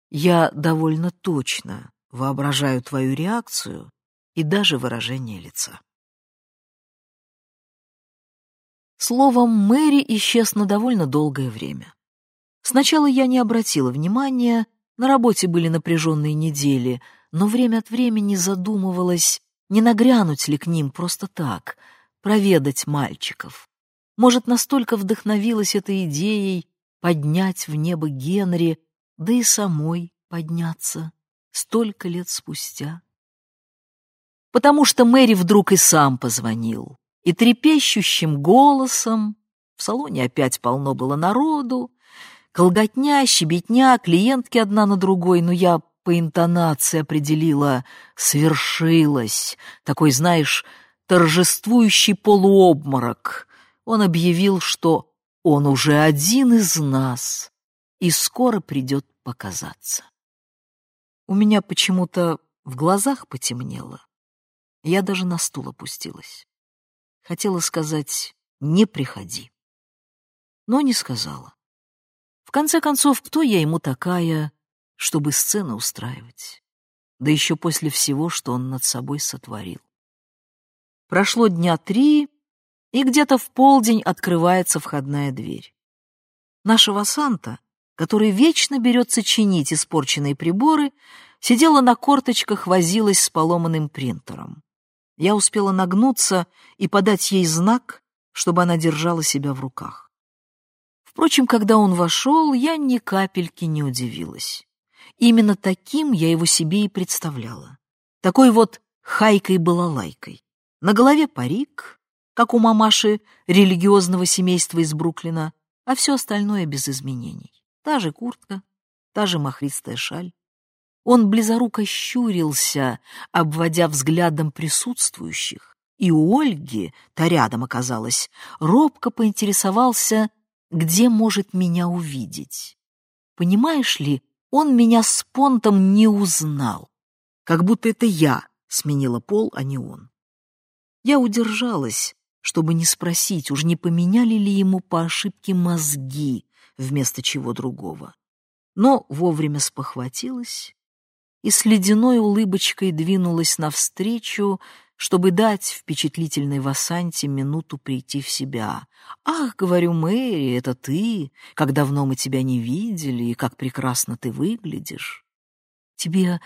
Я довольно точно воображаю твою реакцию и даже выражение лица. Словом, Мэри исчез на довольно долгое время. Сначала я не обратила внимания, на работе были напряженные недели, но время от времени задумывалась, не нагрянуть ли к ним просто так, проведать мальчиков. Может, настолько вдохновилась этой идеей поднять в небо Генри, да и самой подняться столько лет спустя. Потому что Мэри вдруг и сам позвонил, и трепещущим голосом, в салоне опять полно было народу, колготня, щебетня, клиентки одна на другой, но я по интонации определила «свершилось», такой, знаешь, торжествующий полуобморок. Он объявил, что он уже один из нас и скоро придет показаться. У меня почему-то в глазах потемнело. Я даже на стул опустилась. Хотела сказать «не приходи», но не сказала. В конце концов, кто я ему такая, чтобы сцены устраивать, да еще после всего, что он над собой сотворил. Прошло дня три, и где-то в полдень открывается входная дверь. Нашего Санта, который вечно берется чинить испорченные приборы, сидела на корточках, возилась с поломанным принтером. Я успела нагнуться и подать ей знак, чтобы она держала себя в руках. Впрочем, когда он вошел, я ни капельки не удивилась. Именно таким я его себе и представляла. Такой вот хайкой-балалайкой. На голове парик, как у мамаши религиозного семейства из Бруклина, а все остальное без изменений. Та же куртка, та же махристая шаль. Он близоруко щурился, обводя взглядом присутствующих, и у Ольги, та рядом оказалась, робко поинтересовался, где может меня увидеть. Понимаешь ли, он меня с понтом не узнал, как будто это я сменила пол, а не он. Я удержалась, чтобы не спросить, уж не поменяли ли ему по ошибке мозги вместо чего другого. Но вовремя спохватилась и с ледяной улыбочкой двинулась навстречу, чтобы дать впечатлительной Васанте минуту прийти в себя. «Ах, — говорю, Мэри, это ты, как давно мы тебя не видели, и как прекрасно ты выглядишь!» «Тебе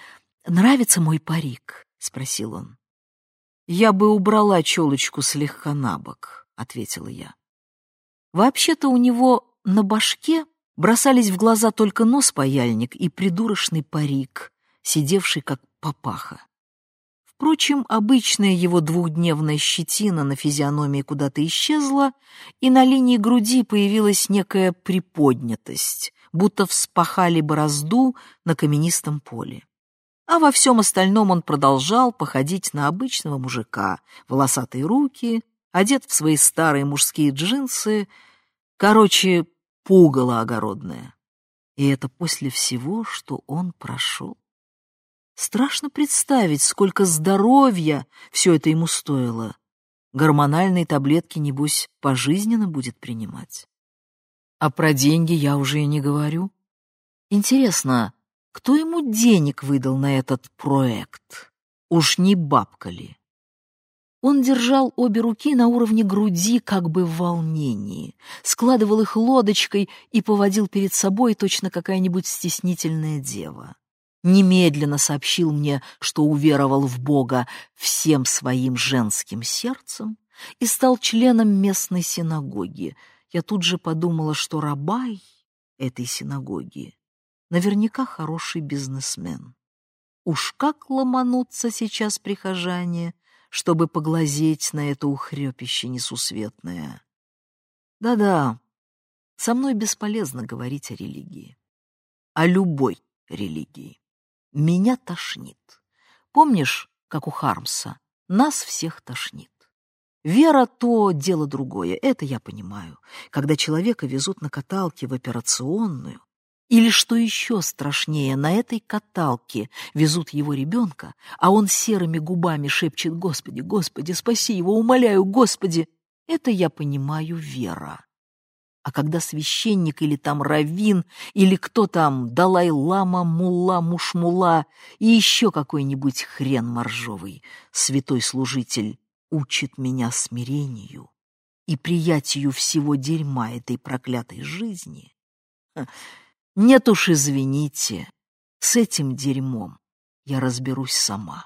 нравится мой парик?» — спросил он. «Я бы убрала челочку слегка на бок», — ответила я. Вообще-то у него на башке бросались в глаза только нос-паяльник и придурочный парик, сидевший как папаха Впрочем, обычная его двухдневная щетина на физиономии куда-то исчезла, и на линии груди появилась некая приподнятость, будто вспахали борозду на каменистом поле. А во всем остальном он продолжал походить на обычного мужика, волосатые руки, одет в свои старые мужские джинсы, короче, пугало огородное. И это после всего, что он прошел. Страшно представить, сколько здоровья все это ему стоило. Гормональные таблетки, небось, пожизненно будет принимать. А про деньги я уже и не говорю. Интересно, кто ему денег выдал на этот проект? Уж не бабка ли? Он держал обе руки на уровне груди, как бы в волнении, складывал их лодочкой и поводил перед собой точно какая-нибудь стеснительная дева немедленно сообщил мне, что уверовал в Бога всем своим женским сердцем и стал членом местной синагоги. Я тут же подумала, что рабай этой синагоги наверняка хороший бизнесмен. Уж как ломанутся сейчас прихожане, чтобы поглазеть на это ухрепище несусветное. Да-да, со мной бесполезно говорить о религии. О любой религии. Меня тошнит. Помнишь, как у Хармса? Нас всех тошнит. Вера — то дело другое, это я понимаю. Когда человека везут на каталке в операционную, или, что еще страшнее, на этой каталке везут его ребенка, а он серыми губами шепчет «Господи, Господи, спаси его, умоляю, Господи!» Это я понимаю вера. А когда священник или там раввин, или кто там, Далай-лама, мулла, мушмула и еще какой-нибудь хрен моржовый, святой служитель, учит меня смирению и приятию всего дерьма этой проклятой жизни, нет уж, извините, с этим дерьмом я разберусь сама.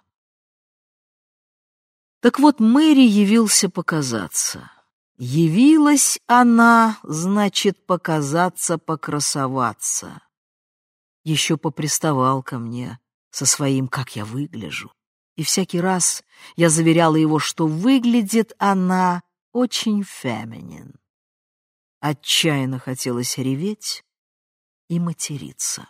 Так вот, Мэри явился показаться. Явилась она, значит, показаться, покрасоваться. Еще поприставал ко мне со своим «как я выгляжу». И всякий раз я заверяла его, что выглядит она очень феминин. Отчаянно хотелось реветь и материться.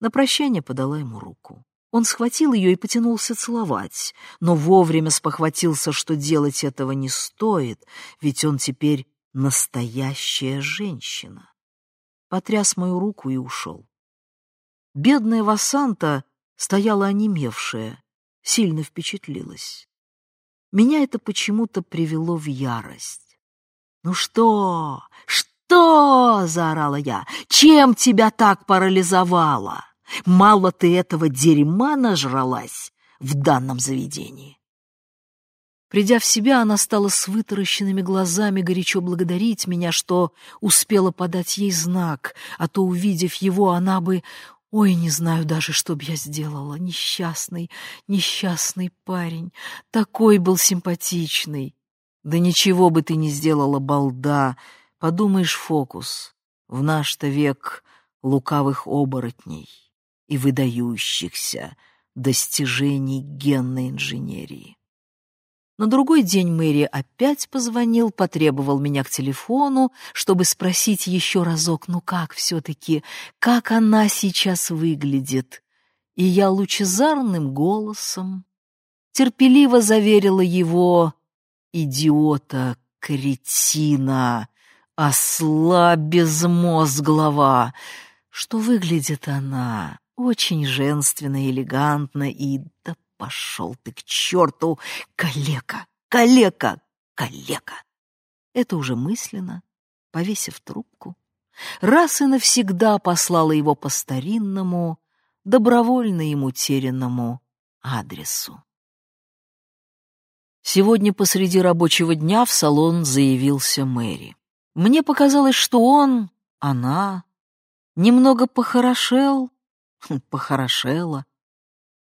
На прощание подала ему руку. Он схватил ее и потянулся целовать, но вовремя спохватился, что делать этого не стоит, ведь он теперь настоящая женщина. Потряс мою руку и ушел. Бедная Васанта стояла онемевшая, сильно впечатлилась. Меня это почему-то привело в ярость. «Ну что? Что?» — заорала я. «Чем тебя так парализовало?» Мало ты этого дерьма нажралась в данном заведении. Придя в себя, она стала с вытаращенными глазами горячо благодарить меня, что успела подать ей знак, а то, увидев его, она бы... Ой, не знаю даже, что б я сделала. Несчастный, несчастный парень. Такой был симпатичный. Да ничего бы ты не сделала, балда. Подумаешь, фокус. В наш-то век лукавых оборотней и выдающихся достижений генной инженерии. На другой день Мэри опять позвонил, потребовал меня к телефону, чтобы спросить еще разок, ну как все-таки, как она сейчас выглядит. И я лучезарным голосом терпеливо заверила его, идиота, кретина, осла безмозглого, что выглядит она очень женственно и элегантно, и да пошел ты к черту, калека, калека, калека. Это уже мысленно, повесив трубку, раз и навсегда послала его по старинному, добровольно ему терянному адресу. Сегодня посреди рабочего дня в салон заявился Мэри. Мне показалось, что он, она, немного похорошел похорошела.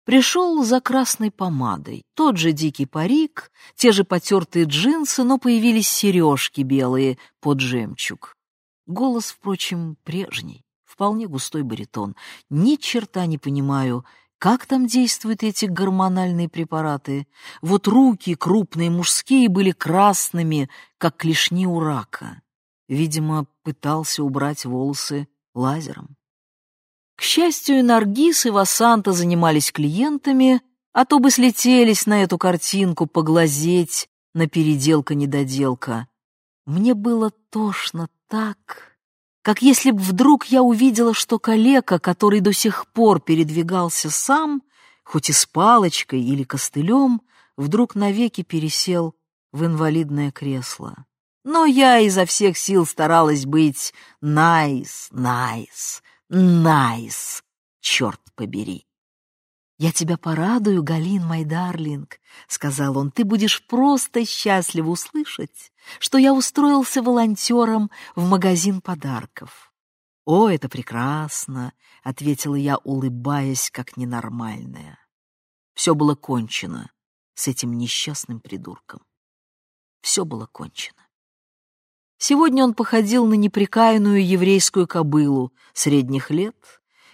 Пришел за красной помадой. Тот же дикий парик, те же потертые джинсы, но появились сережки белые под жемчуг. Голос, впрочем, прежний, вполне густой баритон. Ни черта не понимаю, как там действуют эти гормональные препараты? Вот руки, крупные мужские, были красными, как клешни у рака. Видимо, пытался убрать волосы лазером. К счастью, Наргиз, и Васанта занимались клиентами, а то бы слетелись на эту картинку поглазеть на переделка-недоделка. Мне было тошно так, как если б вдруг я увидела, что калека, который до сих пор передвигался сам, хоть и с палочкой или костылем, вдруг навеки пересел в инвалидное кресло. Но я изо всех сил старалась быть найс, найс, найс, черт побери. «Я тебя порадую, Галин, мой дарлинг», — сказал он. «Ты будешь просто счастлив услышать, что я устроился волонтером в магазин подарков». «О, это прекрасно», — ответила я, улыбаясь, как ненормальная. Все было кончено с этим несчастным придурком. Все было кончено. Сегодня он походил на неприкаянную еврейскую кобылу средних лет,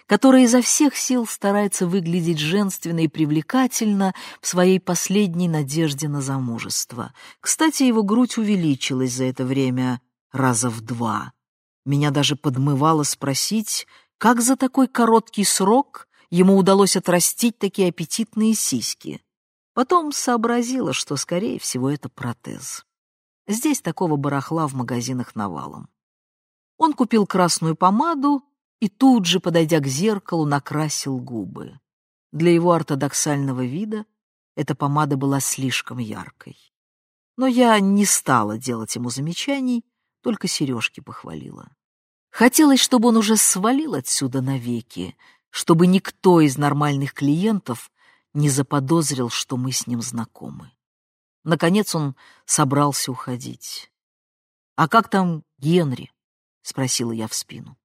которая изо всех сил старается выглядеть женственно и привлекательно в своей последней надежде на замужество. Кстати, его грудь увеличилась за это время раза в два. Меня даже подмывало спросить, как за такой короткий срок ему удалось отрастить такие аппетитные сиськи. Потом сообразила, что, скорее всего, это протез. Здесь такого барахла в магазинах навалом. Он купил красную помаду и тут же, подойдя к зеркалу, накрасил губы. Для его ортодоксального вида эта помада была слишком яркой. Но я не стала делать ему замечаний, только сережки похвалила. Хотелось, чтобы он уже свалил отсюда навеки, чтобы никто из нормальных клиентов не заподозрил, что мы с ним знакомы. Наконец он собрался уходить. «А как там Генри?» — спросила я в спину.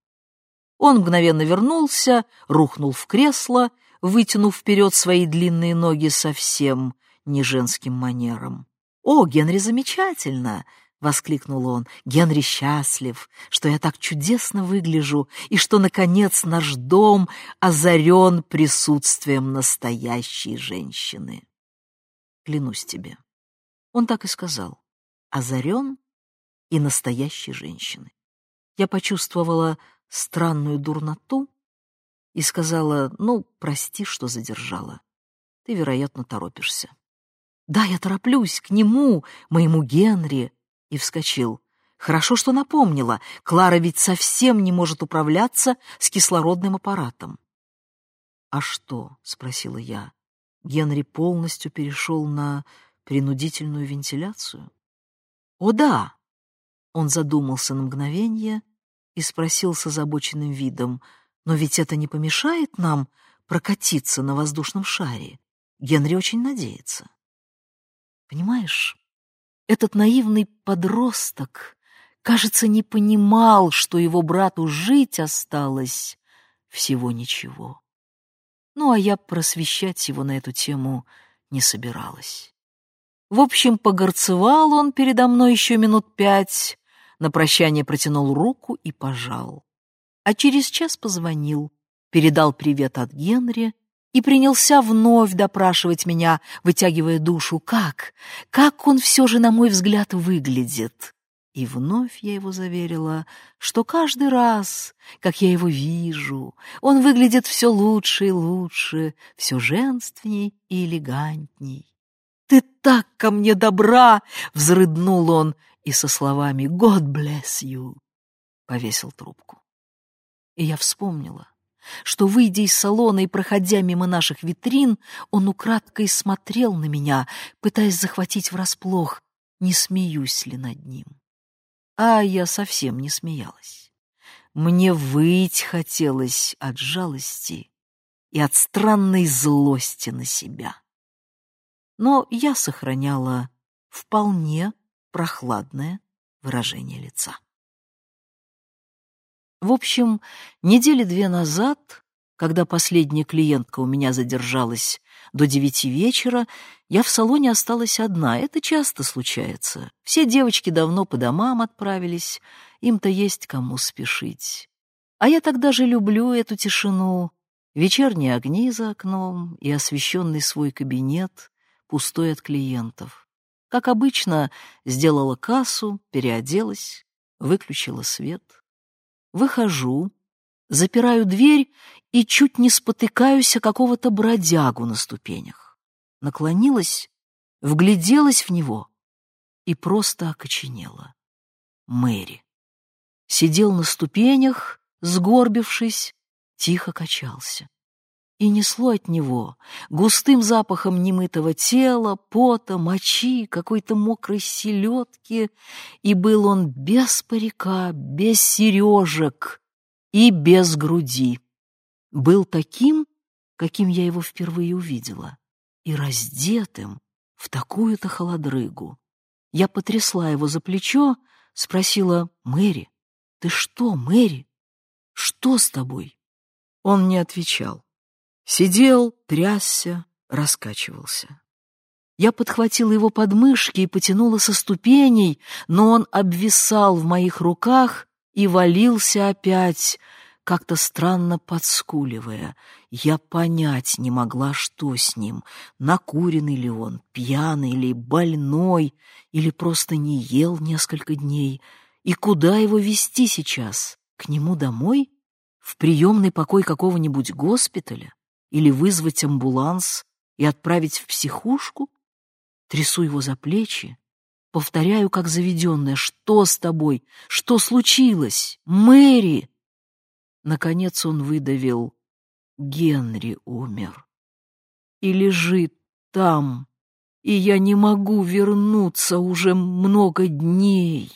Он мгновенно вернулся, рухнул в кресло, вытянув вперед свои длинные ноги совсем не женским манером. «О, Генри замечательно!» — воскликнул он. «Генри счастлив, что я так чудесно выгляжу и что, наконец, наш дом озарен присутствием настоящей женщины. Клянусь тебе». Он так и сказал. «Озарен и настоящей женщины». Я почувствовала странную дурноту и сказала, ну, прости, что задержала. Ты, вероятно, торопишься. Да, я тороплюсь к нему, моему Генри, и вскочил. Хорошо, что напомнила. Клара ведь совсем не может управляться с кислородным аппаратом. «А что?» — спросила я. Генри полностью перешел на принудительную вентиляцию. «О, да!» Он задумался на мгновение, и спросил с озабоченным видом, «Но ведь это не помешает нам прокатиться на воздушном шаре? Генри очень надеется». Понимаешь, этот наивный подросток, кажется, не понимал, что его брату жить осталось всего ничего. Ну, а я просвещать его на эту тему не собиралась. В общем, погорцевал он передо мной еще минут пять, на прощание протянул руку и пожал. А через час позвонил, передал привет от Генри и принялся вновь допрашивать меня, вытягивая душу, как, как он все же, на мой взгляд, выглядит. И вновь я его заверила, что каждый раз, как я его вижу, он выглядит все лучше и лучше, все женственней и элегантней. «Ты так ко мне добра!» — взрыднул он и со словами «God bless you» повесил трубку. И я вспомнила, что, выйдя из салона и проходя мимо наших витрин, он украдкой смотрел на меня, пытаясь захватить врасплох, не смеюсь ли над ним. А я совсем не смеялась. Мне выть хотелось от жалости и от странной злости на себя. Но я сохраняла вполне прохладное выражение лица. В общем, недели две назад, когда последняя клиентка у меня задержалась до девяти вечера, я в салоне осталась одна. Это часто случается. Все девочки давно по домам отправились, им-то есть кому спешить. А я тогда же люблю эту тишину, вечерние огни за окном и освещенный свой кабинет, пустой от клиентов. Как обычно, сделала кассу, переоделась, выключила свет. Выхожу, запираю дверь и чуть не спотыкаюсь о какого-то бродягу на ступенях. Наклонилась, вгляделась в него и просто окоченела. Мэри. Сидел на ступенях, сгорбившись, тихо качался. И несло от него густым запахом немытого тела, пота, мочи, какой-то мокрой селедки, и был он без парика, без сережек и без груди. Был таким, каким я его впервые увидела, и раздетым в такую-то холодрыгу. Я потрясла его за плечо, спросила, «Мэри, ты что, Мэри? Что с тобой?» Он не отвечал. Сидел, трясся, раскачивался. Я подхватила его подмышки и потянула со ступеней, но он обвисал в моих руках и валился опять, как-то странно подскуливая. Я понять не могла, что с ним, накуренный ли он, пьяный ли, больной, или просто не ел несколько дней. И куда его вести сейчас? К нему домой? В приемный покой какого-нибудь госпиталя? Или вызвать амбуланс и отправить в психушку? Трясу его за плечи, повторяю, как заведенная, «Что с тобой? Что случилось? Мэри!» Наконец он выдавил «Генри умер» и лежит там, и я не могу вернуться уже много дней.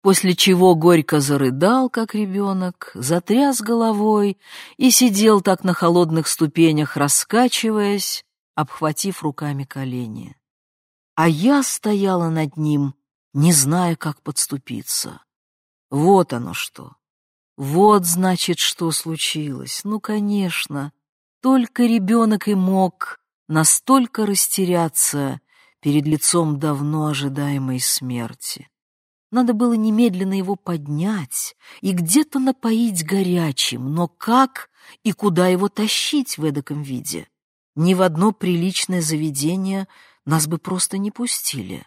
После чего горько зарыдал, как ребенок, затряс головой и сидел так на холодных ступенях, раскачиваясь, обхватив руками колени. А я стояла над ним, не зная, как подступиться. Вот оно что. Вот, значит, что случилось. Ну, конечно, только ребенок и мог настолько растеряться перед лицом давно ожидаемой смерти. Надо было немедленно его поднять и где-то напоить горячим, но как и куда его тащить в эдаком виде? Ни в одно приличное заведение нас бы просто не пустили.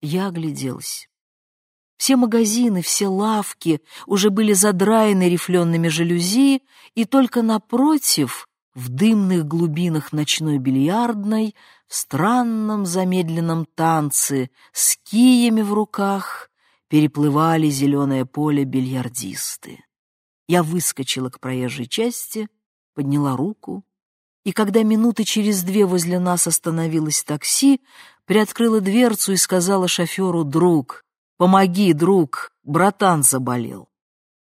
Я огляделась. Все магазины, все лавки уже были задраены рифлеными жалюзи, и только напротив, в дымных глубинах ночной бильярдной, в странном замедленном танце, с киями в руках, переплывали зеленое поле бильярдисты. Я выскочила к проезжей части, подняла руку, и когда минуты через две возле нас остановилось такси, приоткрыла дверцу и сказала шоферу «Друг, Помоги, друг, братан заболел.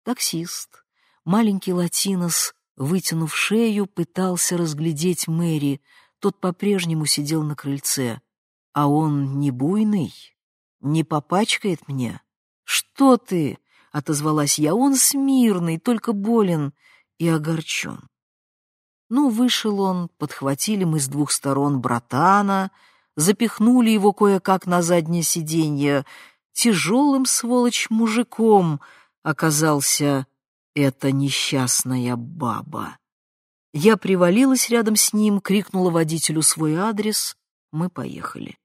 Таксист, маленький латинос, вытянув шею, пытался разглядеть Мэри. Тот по-прежнему сидел на крыльце. А он не буйный, не попачкает мне. Что ты? — отозвалась я. Он смирный, только болен и огорчен. Ну, вышел он, подхватили мы с двух сторон братана, запихнули его кое-как на заднее сиденье, тяжелым, сволочь, мужиком оказался эта несчастная баба. Я привалилась рядом с ним, крикнула водителю свой адрес, мы поехали.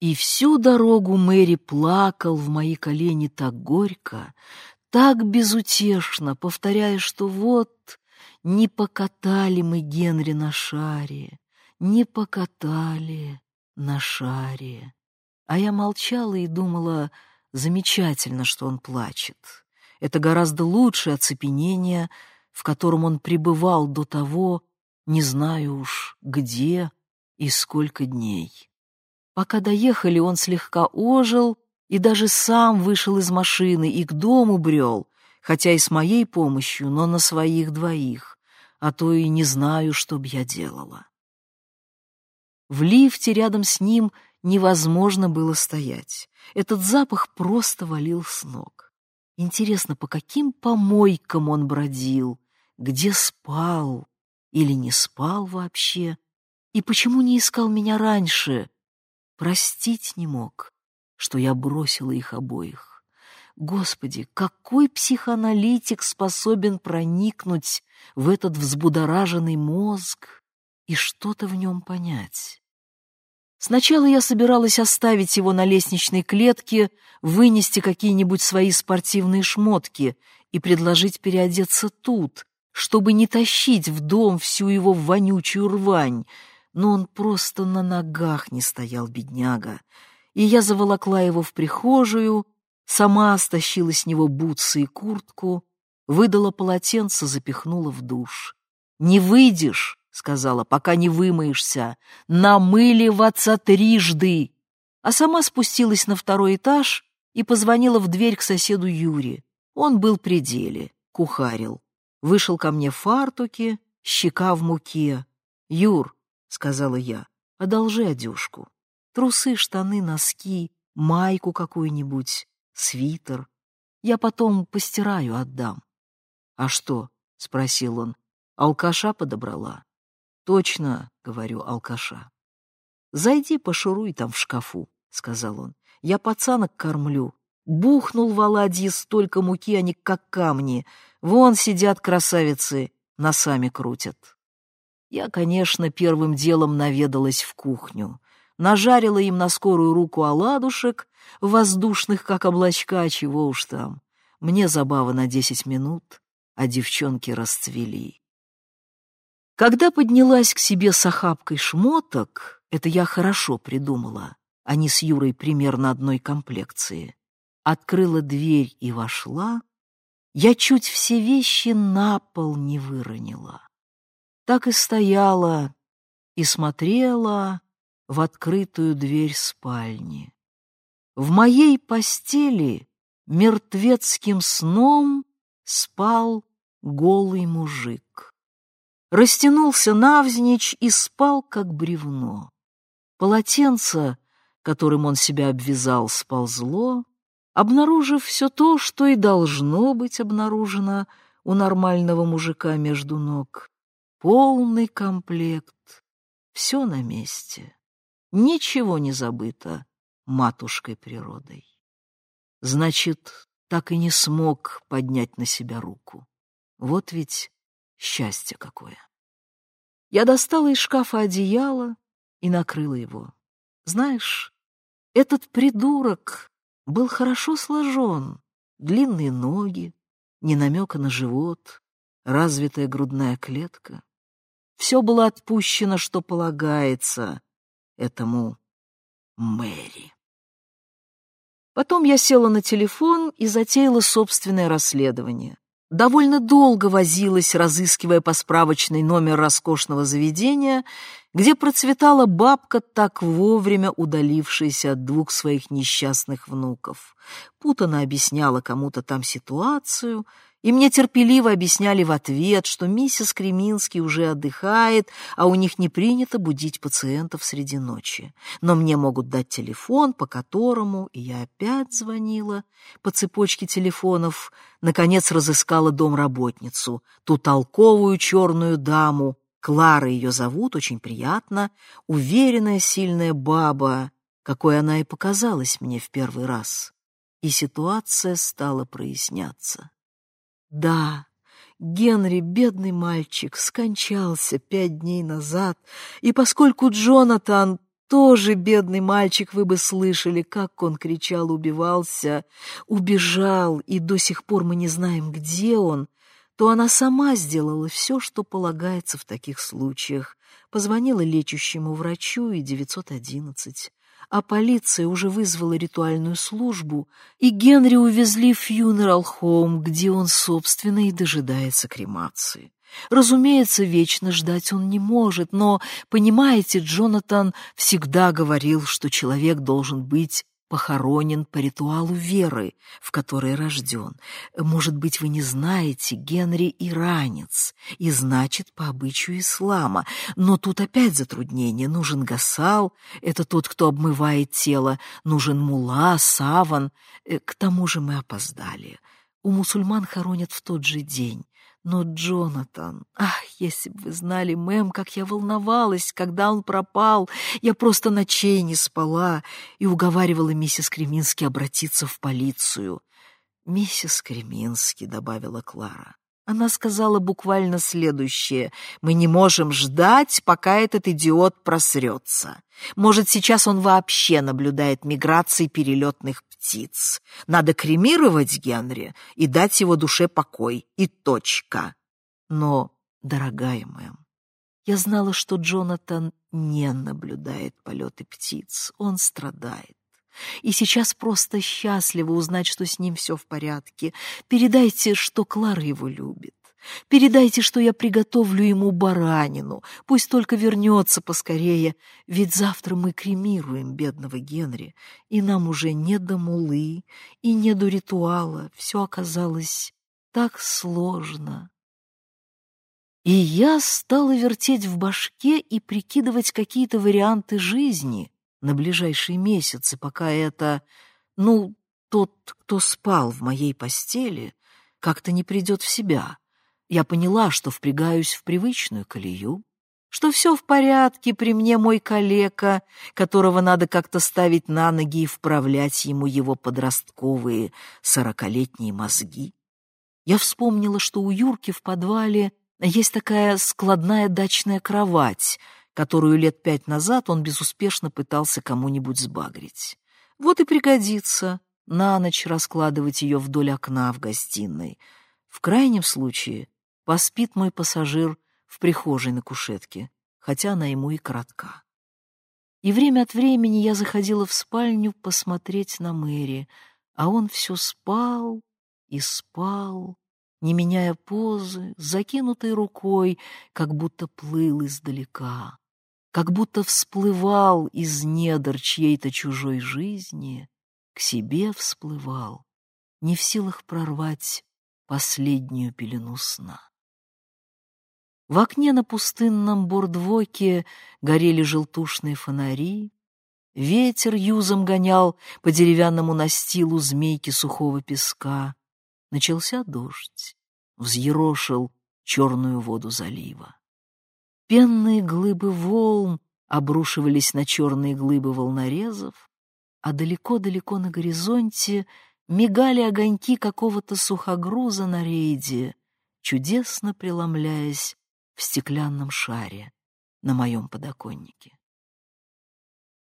И всю дорогу Мэри плакал в мои колени так горько, так безутешно, повторяя, что вот не покатали мы Генри на шаре, не покатали на шаре. А я молчала и думала, замечательно, что он плачет. Это гораздо лучше оцепенение, в котором он пребывал до того, не знаю уж где и сколько дней. Пока доехали, он слегка ожил и даже сам вышел из машины и к дому брел, хотя и с моей помощью, но на своих двоих, а то и не знаю, что б я делала. В лифте рядом с ним — невозможно было стоять. Этот запах просто валил с ног. Интересно, по каким помойкам он бродил, где спал или не спал вообще, и почему не искал меня раньше? Простить не мог, что я бросила их обоих. Господи, какой психоаналитик способен проникнуть в этот взбудораженный мозг и что-то в нем понять? Сначала я собиралась оставить его на лестничной клетке, вынести какие-нибудь свои спортивные шмотки и предложить переодеться тут, чтобы не тащить в дом всю его вонючую рвань, но он просто на ногах не стоял, бедняга, и я заволокла его в прихожую, сама стащила с него бутсы и куртку, выдала полотенце, запихнула в душ. «Не выйдешь», — сказала, — «пока не вымоешься, намыливаться трижды». А сама спустилась на второй этаж и позвонила в дверь к соседу Юре. Он был при деле, кухарил. Вышел ко мне в фартуке, щека в муке. «Юр», — сказала я, — «одолжи одежку. Трусы, штаны, носки, майку какую-нибудь, свитер. Я потом постираю, отдам». «А что?» — спросил он. «Алкаша подобрала?» «Точно», — говорю, алкаша. «Зайди, пошуруй там в шкафу», — сказал он. «Я пацанок кормлю. Бухнул в оладьи столько муки, они как камни. Вон сидят красавицы, носами крутят». Я, конечно, первым делом наведалась в кухню. Нажарила им на скорую руку оладушек, воздушных, как облачка, чего уж там. Мне забава на десять минут, а девчонки расцвели. Когда поднялась к себе с охапкой шмоток, это я хорошо придумала, они с Юрой примерно одной комплекции, открыла дверь и вошла, я чуть все вещи на пол не выронила. Так и стояла и смотрела в открытую дверь спальни. В моей постели мертвецким сном спал голый мужик растянулся навзничь и спал, как бревно. Полотенце, которым он себя обвязал, сползло, обнаружив все то, что и должно быть обнаружено у нормального мужика между ног. Полный комплект, все на месте, ничего не забыто матушкой природой. Значит, так и не смог поднять на себя руку. Вот ведь Счастье какое! Я достала из шкафа одеяло и накрыла его. Знаешь, этот придурок был хорошо сложен. Длинные ноги, не намека на живот, развитая грудная клетка. Все было отпущено, что полагается этому Мэри. Потом я села на телефон и затеяла собственное расследование довольно долго возилась, разыскивая по справочной номер роскошного заведения, где процветала бабка, так вовремя удалившаяся от двух своих несчастных внуков. Путано объясняла кому-то там ситуацию — и мне терпеливо объясняли в ответ, что миссис Креминский уже отдыхает, а у них не принято будить пациентов среди ночи. Но мне могут дать телефон, по которому, и я опять звонила по цепочке телефонов, наконец разыскала домработницу, ту толковую черную даму, Клара ее зовут, очень приятно, уверенная, сильная баба, какой она и показалась мне в первый раз. И ситуация стала проясняться. Да, Генри, бедный мальчик, скончался пять дней назад, и поскольку Джонатан тоже бедный мальчик, вы бы слышали, как он кричал, убивался, убежал, и до сих пор мы не знаем, где он, то она сама сделала все, что полагается в таких случаях. Позвонила лечащему врачу и 911 а полиция уже вызвала ритуальную службу, и Генри увезли в фьюнерал-хоум, где он, собственно, и дожидается кремации. Разумеется, вечно ждать он не может, но, понимаете, Джонатан всегда говорил, что человек должен быть похоронен по ритуалу веры, в которой рожден. Может быть, вы не знаете, Генри иранец, и значит, по обычаю ислама. Но тут опять затруднение. Нужен гасал, это тот, кто обмывает тело, нужен мула, саван. Э, к тому же мы опоздали. У мусульман хоронят в тот же день. Но Джонатан... Ах, если бы вы знали, мэм, как я волновалась, когда он пропал. Я просто ночей не спала и уговаривала миссис Кремински обратиться в полицию. «Миссис Кремински», — добавила Клара. Она сказала буквально следующее. «Мы не можем ждать, пока этот идиот просрется. Может, сейчас он вообще наблюдает миграции перелетных птиц. Надо кремировать Генри и дать его душе покой. И точка. Но, дорогая мэм, я знала, что Джонатан не наблюдает полеты птиц. Он страдает. И сейчас просто счастливо узнать, что с ним все в порядке. Передайте, что Клара его любит. Передайте, что я приготовлю ему баранину. Пусть только вернется поскорее, ведь завтра мы кремируем бедного Генри, и нам уже не до мулы и не до ритуала. Все оказалось так сложно. И я стала вертеть в башке и прикидывать какие-то варианты жизни на ближайшие месяцы, пока это, ну, тот, кто спал в моей постели, как-то не придет в себя. Я поняла, что впрягаюсь в привычную колею, что все в порядке, при мне мой калека, которого надо как-то ставить на ноги и вправлять ему его подростковые сорокалетние мозги. Я вспомнила, что у Юрки в подвале есть такая складная дачная кровать, которую лет пять назад он безуспешно пытался кому-нибудь сбагрить. Вот и пригодится на ночь раскладывать ее вдоль окна в гостиной. В крайнем случае поспит мой пассажир в прихожей на кушетке, хотя она ему и коротка. И время от времени я заходила в спальню посмотреть на Мэри, а он все спал и спал, не меняя позы, закинутой рукой, как будто плыл издалека, как будто всплывал из недр чьей-то чужой жизни, к себе всплывал, не в силах прорвать последнюю пелену сна. В окне на пустынном бордвоке горели желтушные фонари, ветер юзом гонял по деревянному настилу змейки сухого песка, Начался дождь, взъерошил черную воду залива. Пенные глыбы волн обрушивались на черные глыбы волнорезов, а далеко-далеко на горизонте мигали огоньки какого-то сухогруза на рейде, чудесно преломляясь в стеклянном шаре на моем подоконнике.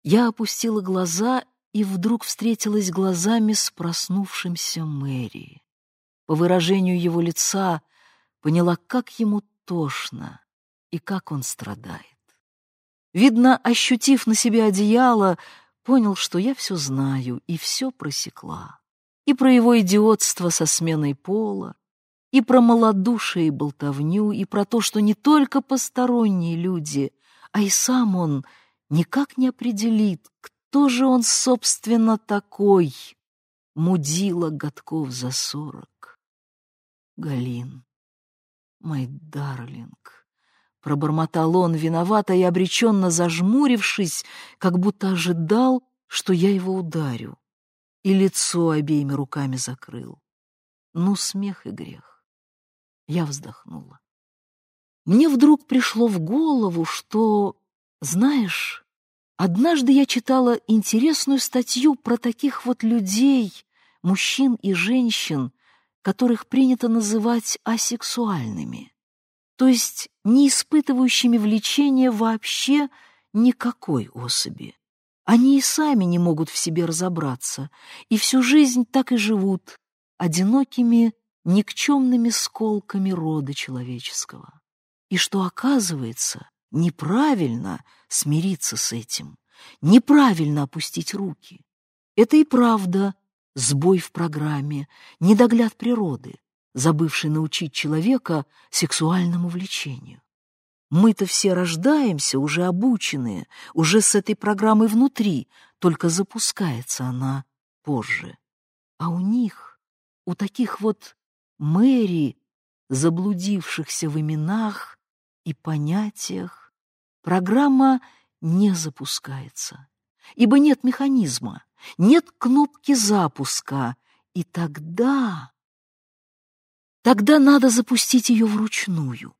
Я опустила глаза и вдруг встретилась глазами с проснувшимся Мэри по выражению его лица поняла, как ему тошно и как он страдает. Видно, ощутив на себе одеяло, понял, что я все знаю и все просекла. И про его идиотство со сменой пола, и про малодушие и болтовню, и про то, что не только посторонние люди, а и сам он никак не определит, кто же он, собственно, такой, мудила годков за сорок. Галин, мой дарлинг, пробормотал он, виновато и обреченно зажмурившись, как будто ожидал, что я его ударю, и лицо обеими руками закрыл. Ну, смех и грех. Я вздохнула. Мне вдруг пришло в голову, что, знаешь, однажды я читала интересную статью про таких вот людей, мужчин и женщин, которых принято называть асексуальными, то есть не испытывающими влечения вообще никакой особи. Они и сами не могут в себе разобраться, и всю жизнь так и живут, одинокими, никчемными сколками рода человеческого. И что, оказывается, неправильно смириться с этим, неправильно опустить руки. Это и правда сбой в программе, недогляд природы, забывший научить человека сексуальному влечению. Мы-то все рождаемся, уже обученные, уже с этой программой внутри, только запускается она позже. А у них, у таких вот мэри, заблудившихся в именах и понятиях, программа не запускается, ибо нет механизма, нет кнопки запуска, и тогда... Тогда надо запустить ее вручную,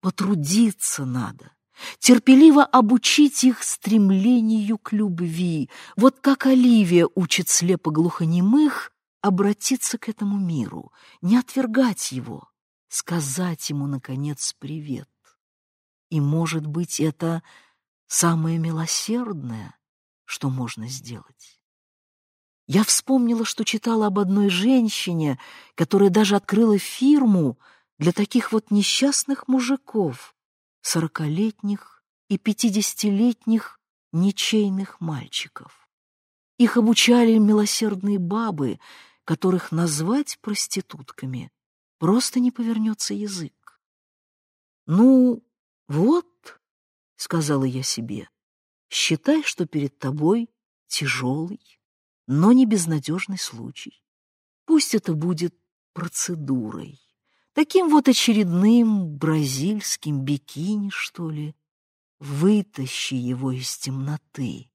потрудиться надо, терпеливо обучить их стремлению к любви, вот как Оливия учит слепо-глухонемых обратиться к этому миру, не отвергать его, сказать ему, наконец, привет. И, может быть, это самое милосердное, что можно сделать. Я вспомнила, что читала об одной женщине, которая даже открыла фирму для таких вот несчастных мужиков, сорокалетних и пятидесятилетних ничейных мальчиков. Их обучали милосердные бабы, которых назвать проститутками просто не повернется язык. «Ну, вот», — сказала я себе, — «считай, что перед тобой тяжелый, но не безнадежный случай. Пусть это будет процедурой, таким вот очередным бразильским бикини, что ли. Вытащи его из темноты,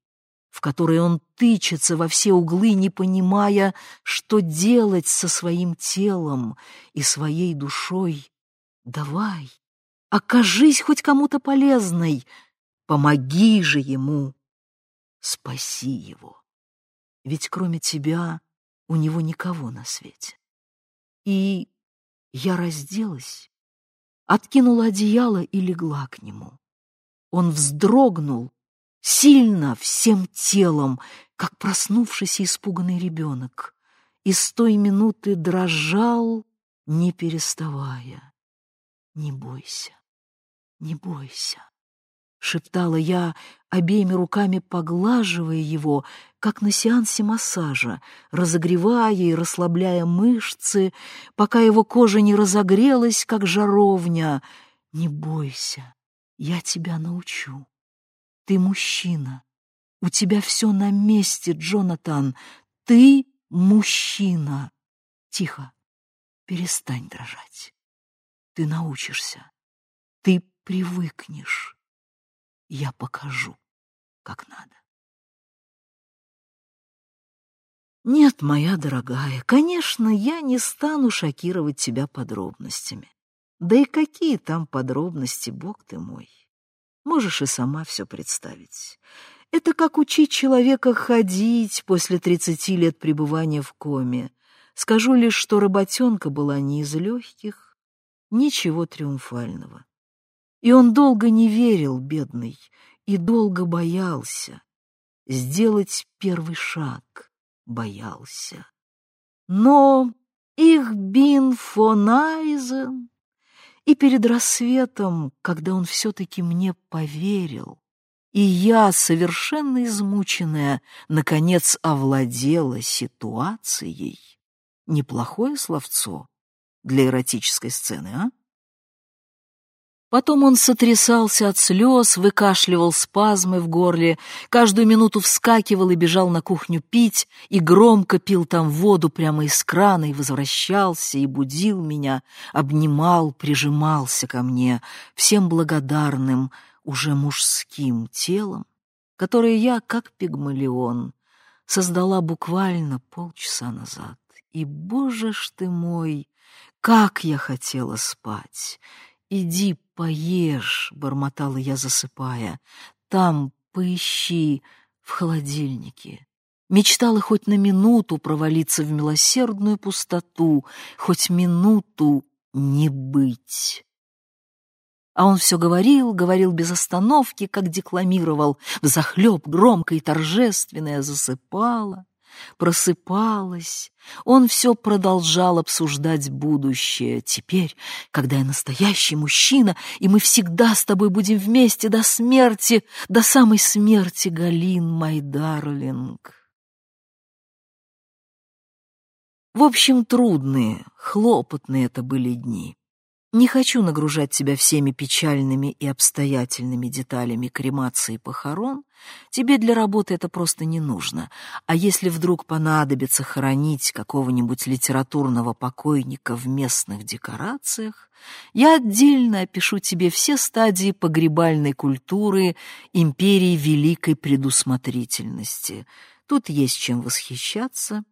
в которой он тычется во все углы, не понимая, что делать со своим телом и своей душой. Давай, окажись хоть кому-то полезной, помоги же ему, спаси его ведь кроме тебя у него никого на свете. И я разделась, откинула одеяло и легла к нему. Он вздрогнул сильно всем телом, как проснувшийся испуганный ребенок, и с той минуты дрожал, не переставая. «Не бойся, не бойся», — шептала я, обеими руками поглаживая его, как на сеансе массажа, разогревая и расслабляя мышцы, пока его кожа не разогрелась, как жаровня. Не бойся, я тебя научу. Ты мужчина. У тебя все на месте, Джонатан. Ты мужчина. Тихо, перестань дрожать. Ты научишься. Ты привыкнешь. Я покажу, как надо. Нет, моя дорогая, конечно, я не стану шокировать тебя подробностями. Да и какие там подробности, бог ты мой. Можешь и сама все представить. Это как учить человека ходить после тридцати лет пребывания в коме. Скажу лишь, что работенка была не из легких, ничего триумфального. И он долго не верил, бедный, и долго боялся сделать первый шаг боялся. Но их бин фонайзен, и перед рассветом, когда он все-таки мне поверил, и я, совершенно измученная, наконец овладела ситуацией, неплохое словцо для эротической сцены, а? Потом он сотрясался от слез, выкашливал спазмы в горле, каждую минуту вскакивал и бежал на кухню пить, и громко пил там воду прямо из крана, и возвращался, и будил меня, обнимал, прижимался ко мне, всем благодарным, уже мужским телом, которое я, как пигмалион, создала буквально полчаса назад. И, боже ж ты мой, как я хотела спать! «Иди поешь», — бормотала я, засыпая. «Там поищи в холодильнике». Мечтала хоть на минуту провалиться в милосердную пустоту, хоть минуту не быть. А он все говорил, говорил без остановки, как декламировал, взахлеб громко и торжественно засыпала просыпалась, он все продолжал обсуждать будущее. Теперь, когда я настоящий мужчина, и мы всегда с тобой будем вместе до смерти, до самой смерти, Галин, мой дарлинг. В общем, трудные, хлопотные это были дни. Не хочу нагружать тебя всеми печальными и обстоятельными деталями кремации и похорон. Тебе для работы это просто не нужно. А если вдруг понадобится хоронить какого-нибудь литературного покойника в местных декорациях, я отдельно опишу тебе все стадии погребальной культуры империи великой предусмотрительности. Тут есть чем восхищаться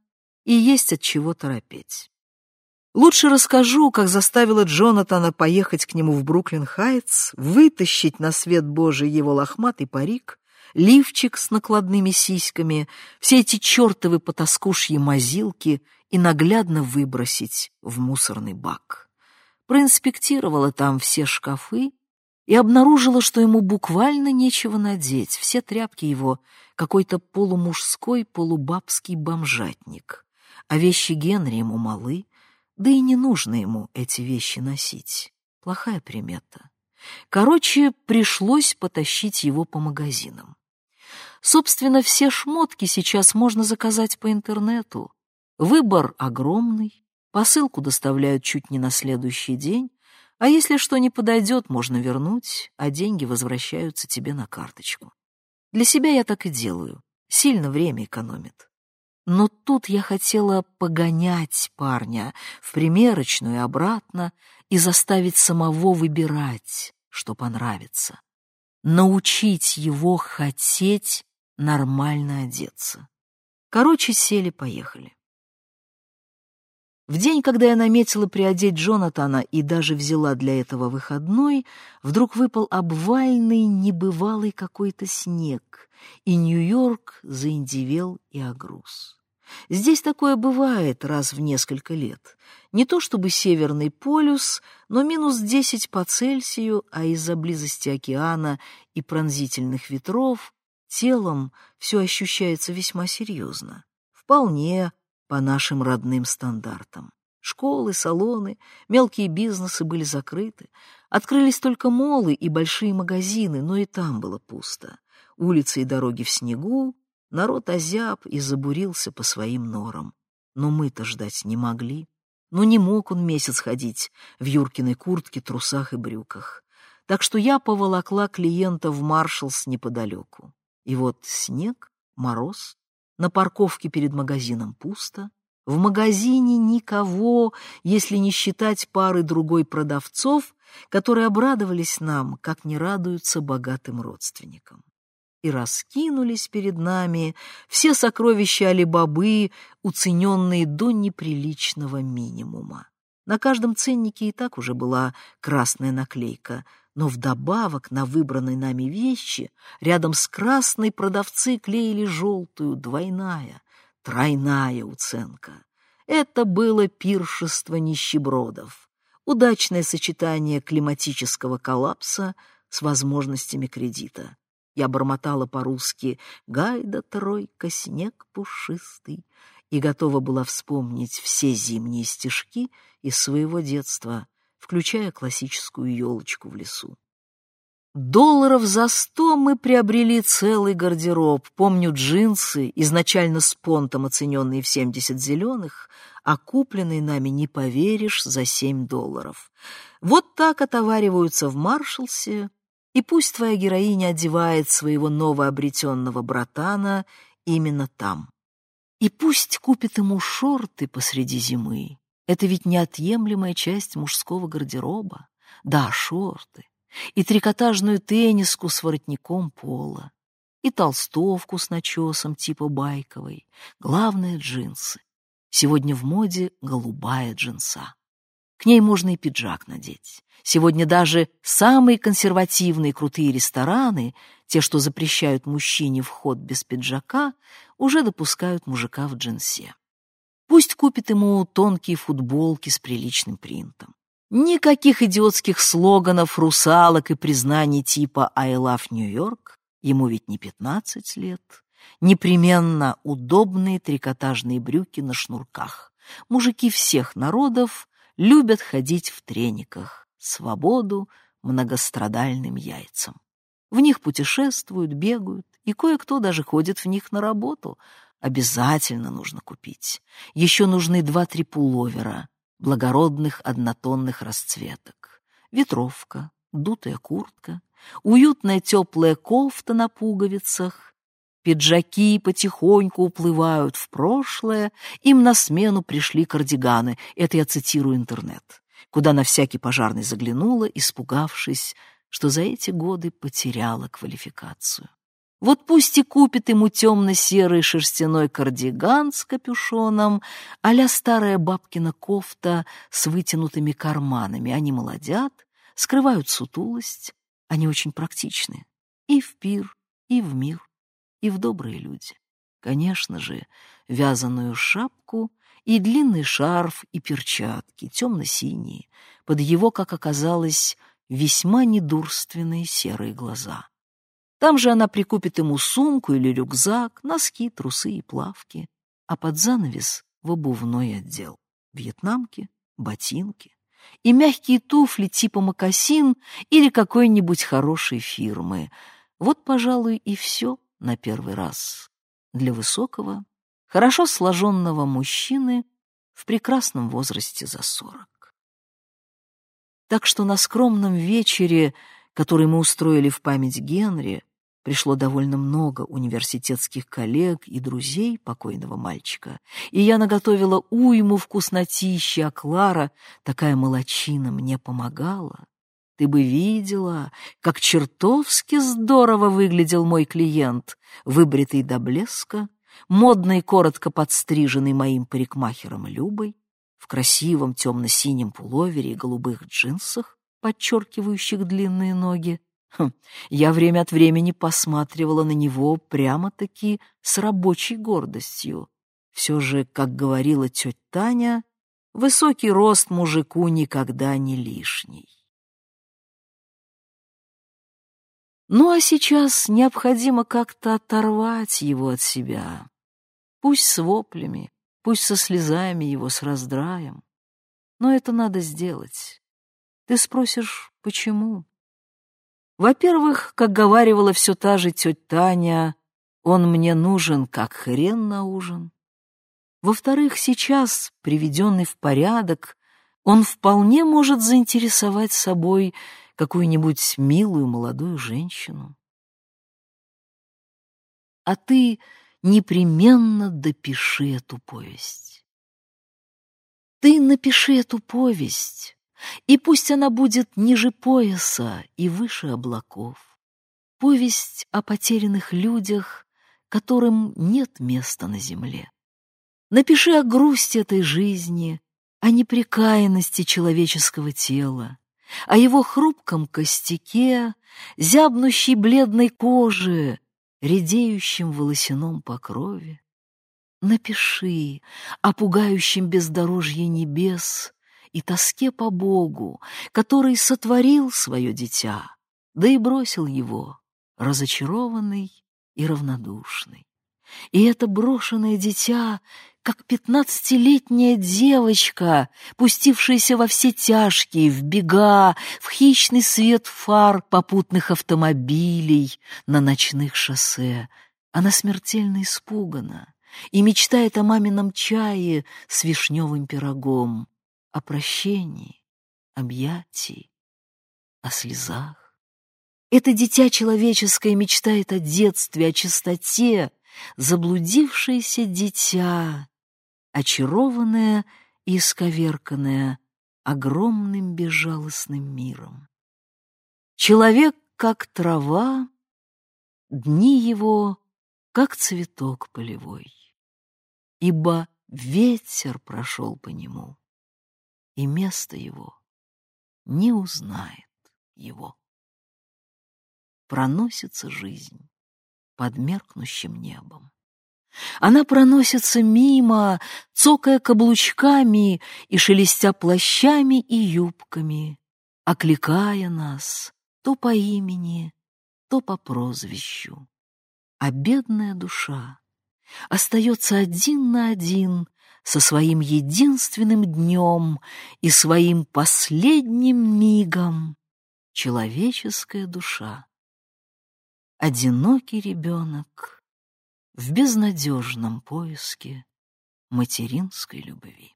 и есть от чего торопеть. Лучше расскажу, как заставила Джонатана поехать к нему в Бруклин-Хайтс, вытащить на свет Божий его лохматый парик, лифчик с накладными сиськами, все эти чертовы потаскушьи мазилки и наглядно выбросить в мусорный бак. Проинспектировала там все шкафы и обнаружила, что ему буквально нечего надеть, все тряпки его — какой-то полумужской, полубабский бомжатник, а вещи Генри ему малы, да и не нужно ему эти вещи носить. Плохая примета. Короче, пришлось потащить его по магазинам. Собственно, все шмотки сейчас можно заказать по интернету. Выбор огромный, посылку доставляют чуть не на следующий день, а если что не подойдет, можно вернуть, а деньги возвращаются тебе на карточку. Для себя я так и делаю, сильно время экономит. Но тут я хотела погонять парня в примерочную и обратно и заставить самого выбирать, что понравится. Научить его хотеть нормально одеться. Короче, сели-поехали. В день, когда я наметила приодеть Джонатана и даже взяла для этого выходной, вдруг выпал обвальный, небывалый какой-то снег, и Нью-Йорк заиндивел и огруз. Здесь такое бывает раз в несколько лет. Не то чтобы Северный полюс, но минус 10 по Цельсию, а из-за близости океана и пронзительных ветров телом все ощущается весьма серьезно. Вполне по нашим родным стандартам. Школы, салоны, мелкие бизнесы были закрыты. Открылись только молы и большие магазины, но и там было пусто. Улицы и дороги в снегу, Народ озяб и забурился по своим норам. Но мы-то ждать не могли. Но не мог он месяц ходить в Юркиной куртке, трусах и брюках. Так что я поволокла клиента в Маршалс неподалеку. И вот снег, мороз, на парковке перед магазином пусто, в магазине никого, если не считать пары другой продавцов, которые обрадовались нам, как не радуются богатым родственникам и раскинулись перед нами все сокровища Али-Бабы, уцененные до неприличного минимума. На каждом ценнике и так уже была красная наклейка, но вдобавок на выбранной нами вещи рядом с красной продавцы клеили желтую, двойная, тройная уценка. Это было пиршество нищебродов, удачное сочетание климатического коллапса с возможностями кредита. Я бормотала по-русски «Гайда, тройка, снег пушистый» и готова была вспомнить все зимние стишки из своего детства, включая классическую елочку в лесу. Долларов за сто мы приобрели целый гардероб. Помню джинсы, изначально с понтом оцененные в семьдесят зеленых, а купленные нами, не поверишь, за семь долларов. Вот так отовариваются в Маршалсе и пусть твоя героиня одевает своего новообретенного братана именно там. И пусть купит ему шорты посреди зимы. Это ведь неотъемлемая часть мужского гардероба. Да, шорты. И трикотажную тенниску с воротником пола. И толстовку с начесом типа байковой. Главное — джинсы. Сегодня в моде голубая джинса. К ней можно и пиджак надеть. Сегодня даже самые консервативные крутые рестораны, те, что запрещают мужчине вход без пиджака, уже допускают мужика в джинсе. Пусть купит ему тонкие футболки с приличным принтом. Никаких идиотских слоганов, русалок и признаний типа «I love New York», ему ведь не 15 лет. Непременно удобные трикотажные брюки на шнурках. Мужики всех народов любят ходить в трениках, свободу многострадальным яйцам. В них путешествуют, бегают, и кое-кто даже ходит в них на работу. Обязательно нужно купить. Еще нужны два-три пуловера благородных однотонных расцветок. Ветровка, дутая куртка, уютная теплая кофта на пуговицах. Пиджаки потихоньку уплывают в прошлое, им на смену пришли кардиганы. Это я цитирую интернет куда на всякий пожарный заглянула, испугавшись, что за эти годы потеряла квалификацию. Вот пусть и купит ему темно-серый шерстяной кардиган с капюшоном, а старая бабкина кофта с вытянутыми карманами. Они молодят, скрывают сутулость, они очень практичны. И в пир, и в мир, и в добрые люди. Конечно же, вязаную шапку и длинный шарф и перчатки, темно-синие, под его, как оказалось, весьма недурственные серые глаза. Там же она прикупит ему сумку или рюкзак, носки, трусы и плавки, а под занавес в обувной отдел. Вьетнамки, ботинки и мягкие туфли типа мокасин или какой-нибудь хорошей фирмы. Вот, пожалуй, и все на первый раз для высокого, хорошо сложенного мужчины в прекрасном возрасте за сорок. Так что на скромном вечере, который мы устроили в память Генри, пришло довольно много университетских коллег и друзей покойного мальчика, и я наготовила уйму вкуснотища, а Клара, такая молочина, мне помогала. Ты бы видела, как чертовски здорово выглядел мой клиент, выбритый до блеска, модный коротко подстриженный моим парикмахером Любой, в красивом темно-синем пуловере и голубых джинсах, подчеркивающих длинные ноги. Хм, я время от времени посматривала на него прямо-таки с рабочей гордостью. Все же, как говорила тетя Таня, высокий рост мужику никогда не лишний. Ну а сейчас необходимо как-то оторвать его от себя. Пусть с воплями, пусть со слезами его, с раздраем. Но это надо сделать. Ты спросишь, почему? Во-первых, как говаривала все та же тетя Таня, он мне нужен, как хрен на ужин. Во-вторых, сейчас, приведенный в порядок, он вполне может заинтересовать собой какую-нибудь милую молодую женщину. А ты непременно допиши эту повесть. Ты напиши эту повесть, и пусть она будет ниже пояса и выше облаков. Повесть о потерянных людях, которым нет места на земле. Напиши о грусти этой жизни, о непрекаянности человеческого тела, о его хрупком костяке, зябнущей бледной коже, редеющем волосяном покрове. Напиши о пугающем бездорожье небес и тоске по Богу, который сотворил свое дитя, да и бросил его, разочарованный и равнодушный. И это брошенное дитя как пятнадцатилетняя девочка, пустившаяся во все тяжкие, в бега, в хищный свет фар попутных автомобилей на ночных шоссе. Она смертельно испугана и мечтает о мамином чае с вишневым пирогом, о прощении, объятии, о слезах. Это дитя человеческое мечтает о детстве, о чистоте, заблудившееся дитя, очарованное и исковерканное огромным безжалостным миром. Человек, как трава, дни его, как цветок полевой, ибо ветер прошел по нему, и место его не узнает его. Проносится жизнь под меркнущим небом. Она проносится мимо, цокая каблучками и шелестя плащами и юбками, окликая нас то по имени, то по прозвищу. А бедная душа остается один на один со своим единственным днем и своим последним мигом. Человеческая душа. Одинокий ребенок — в безнадежном поиске материнской любви.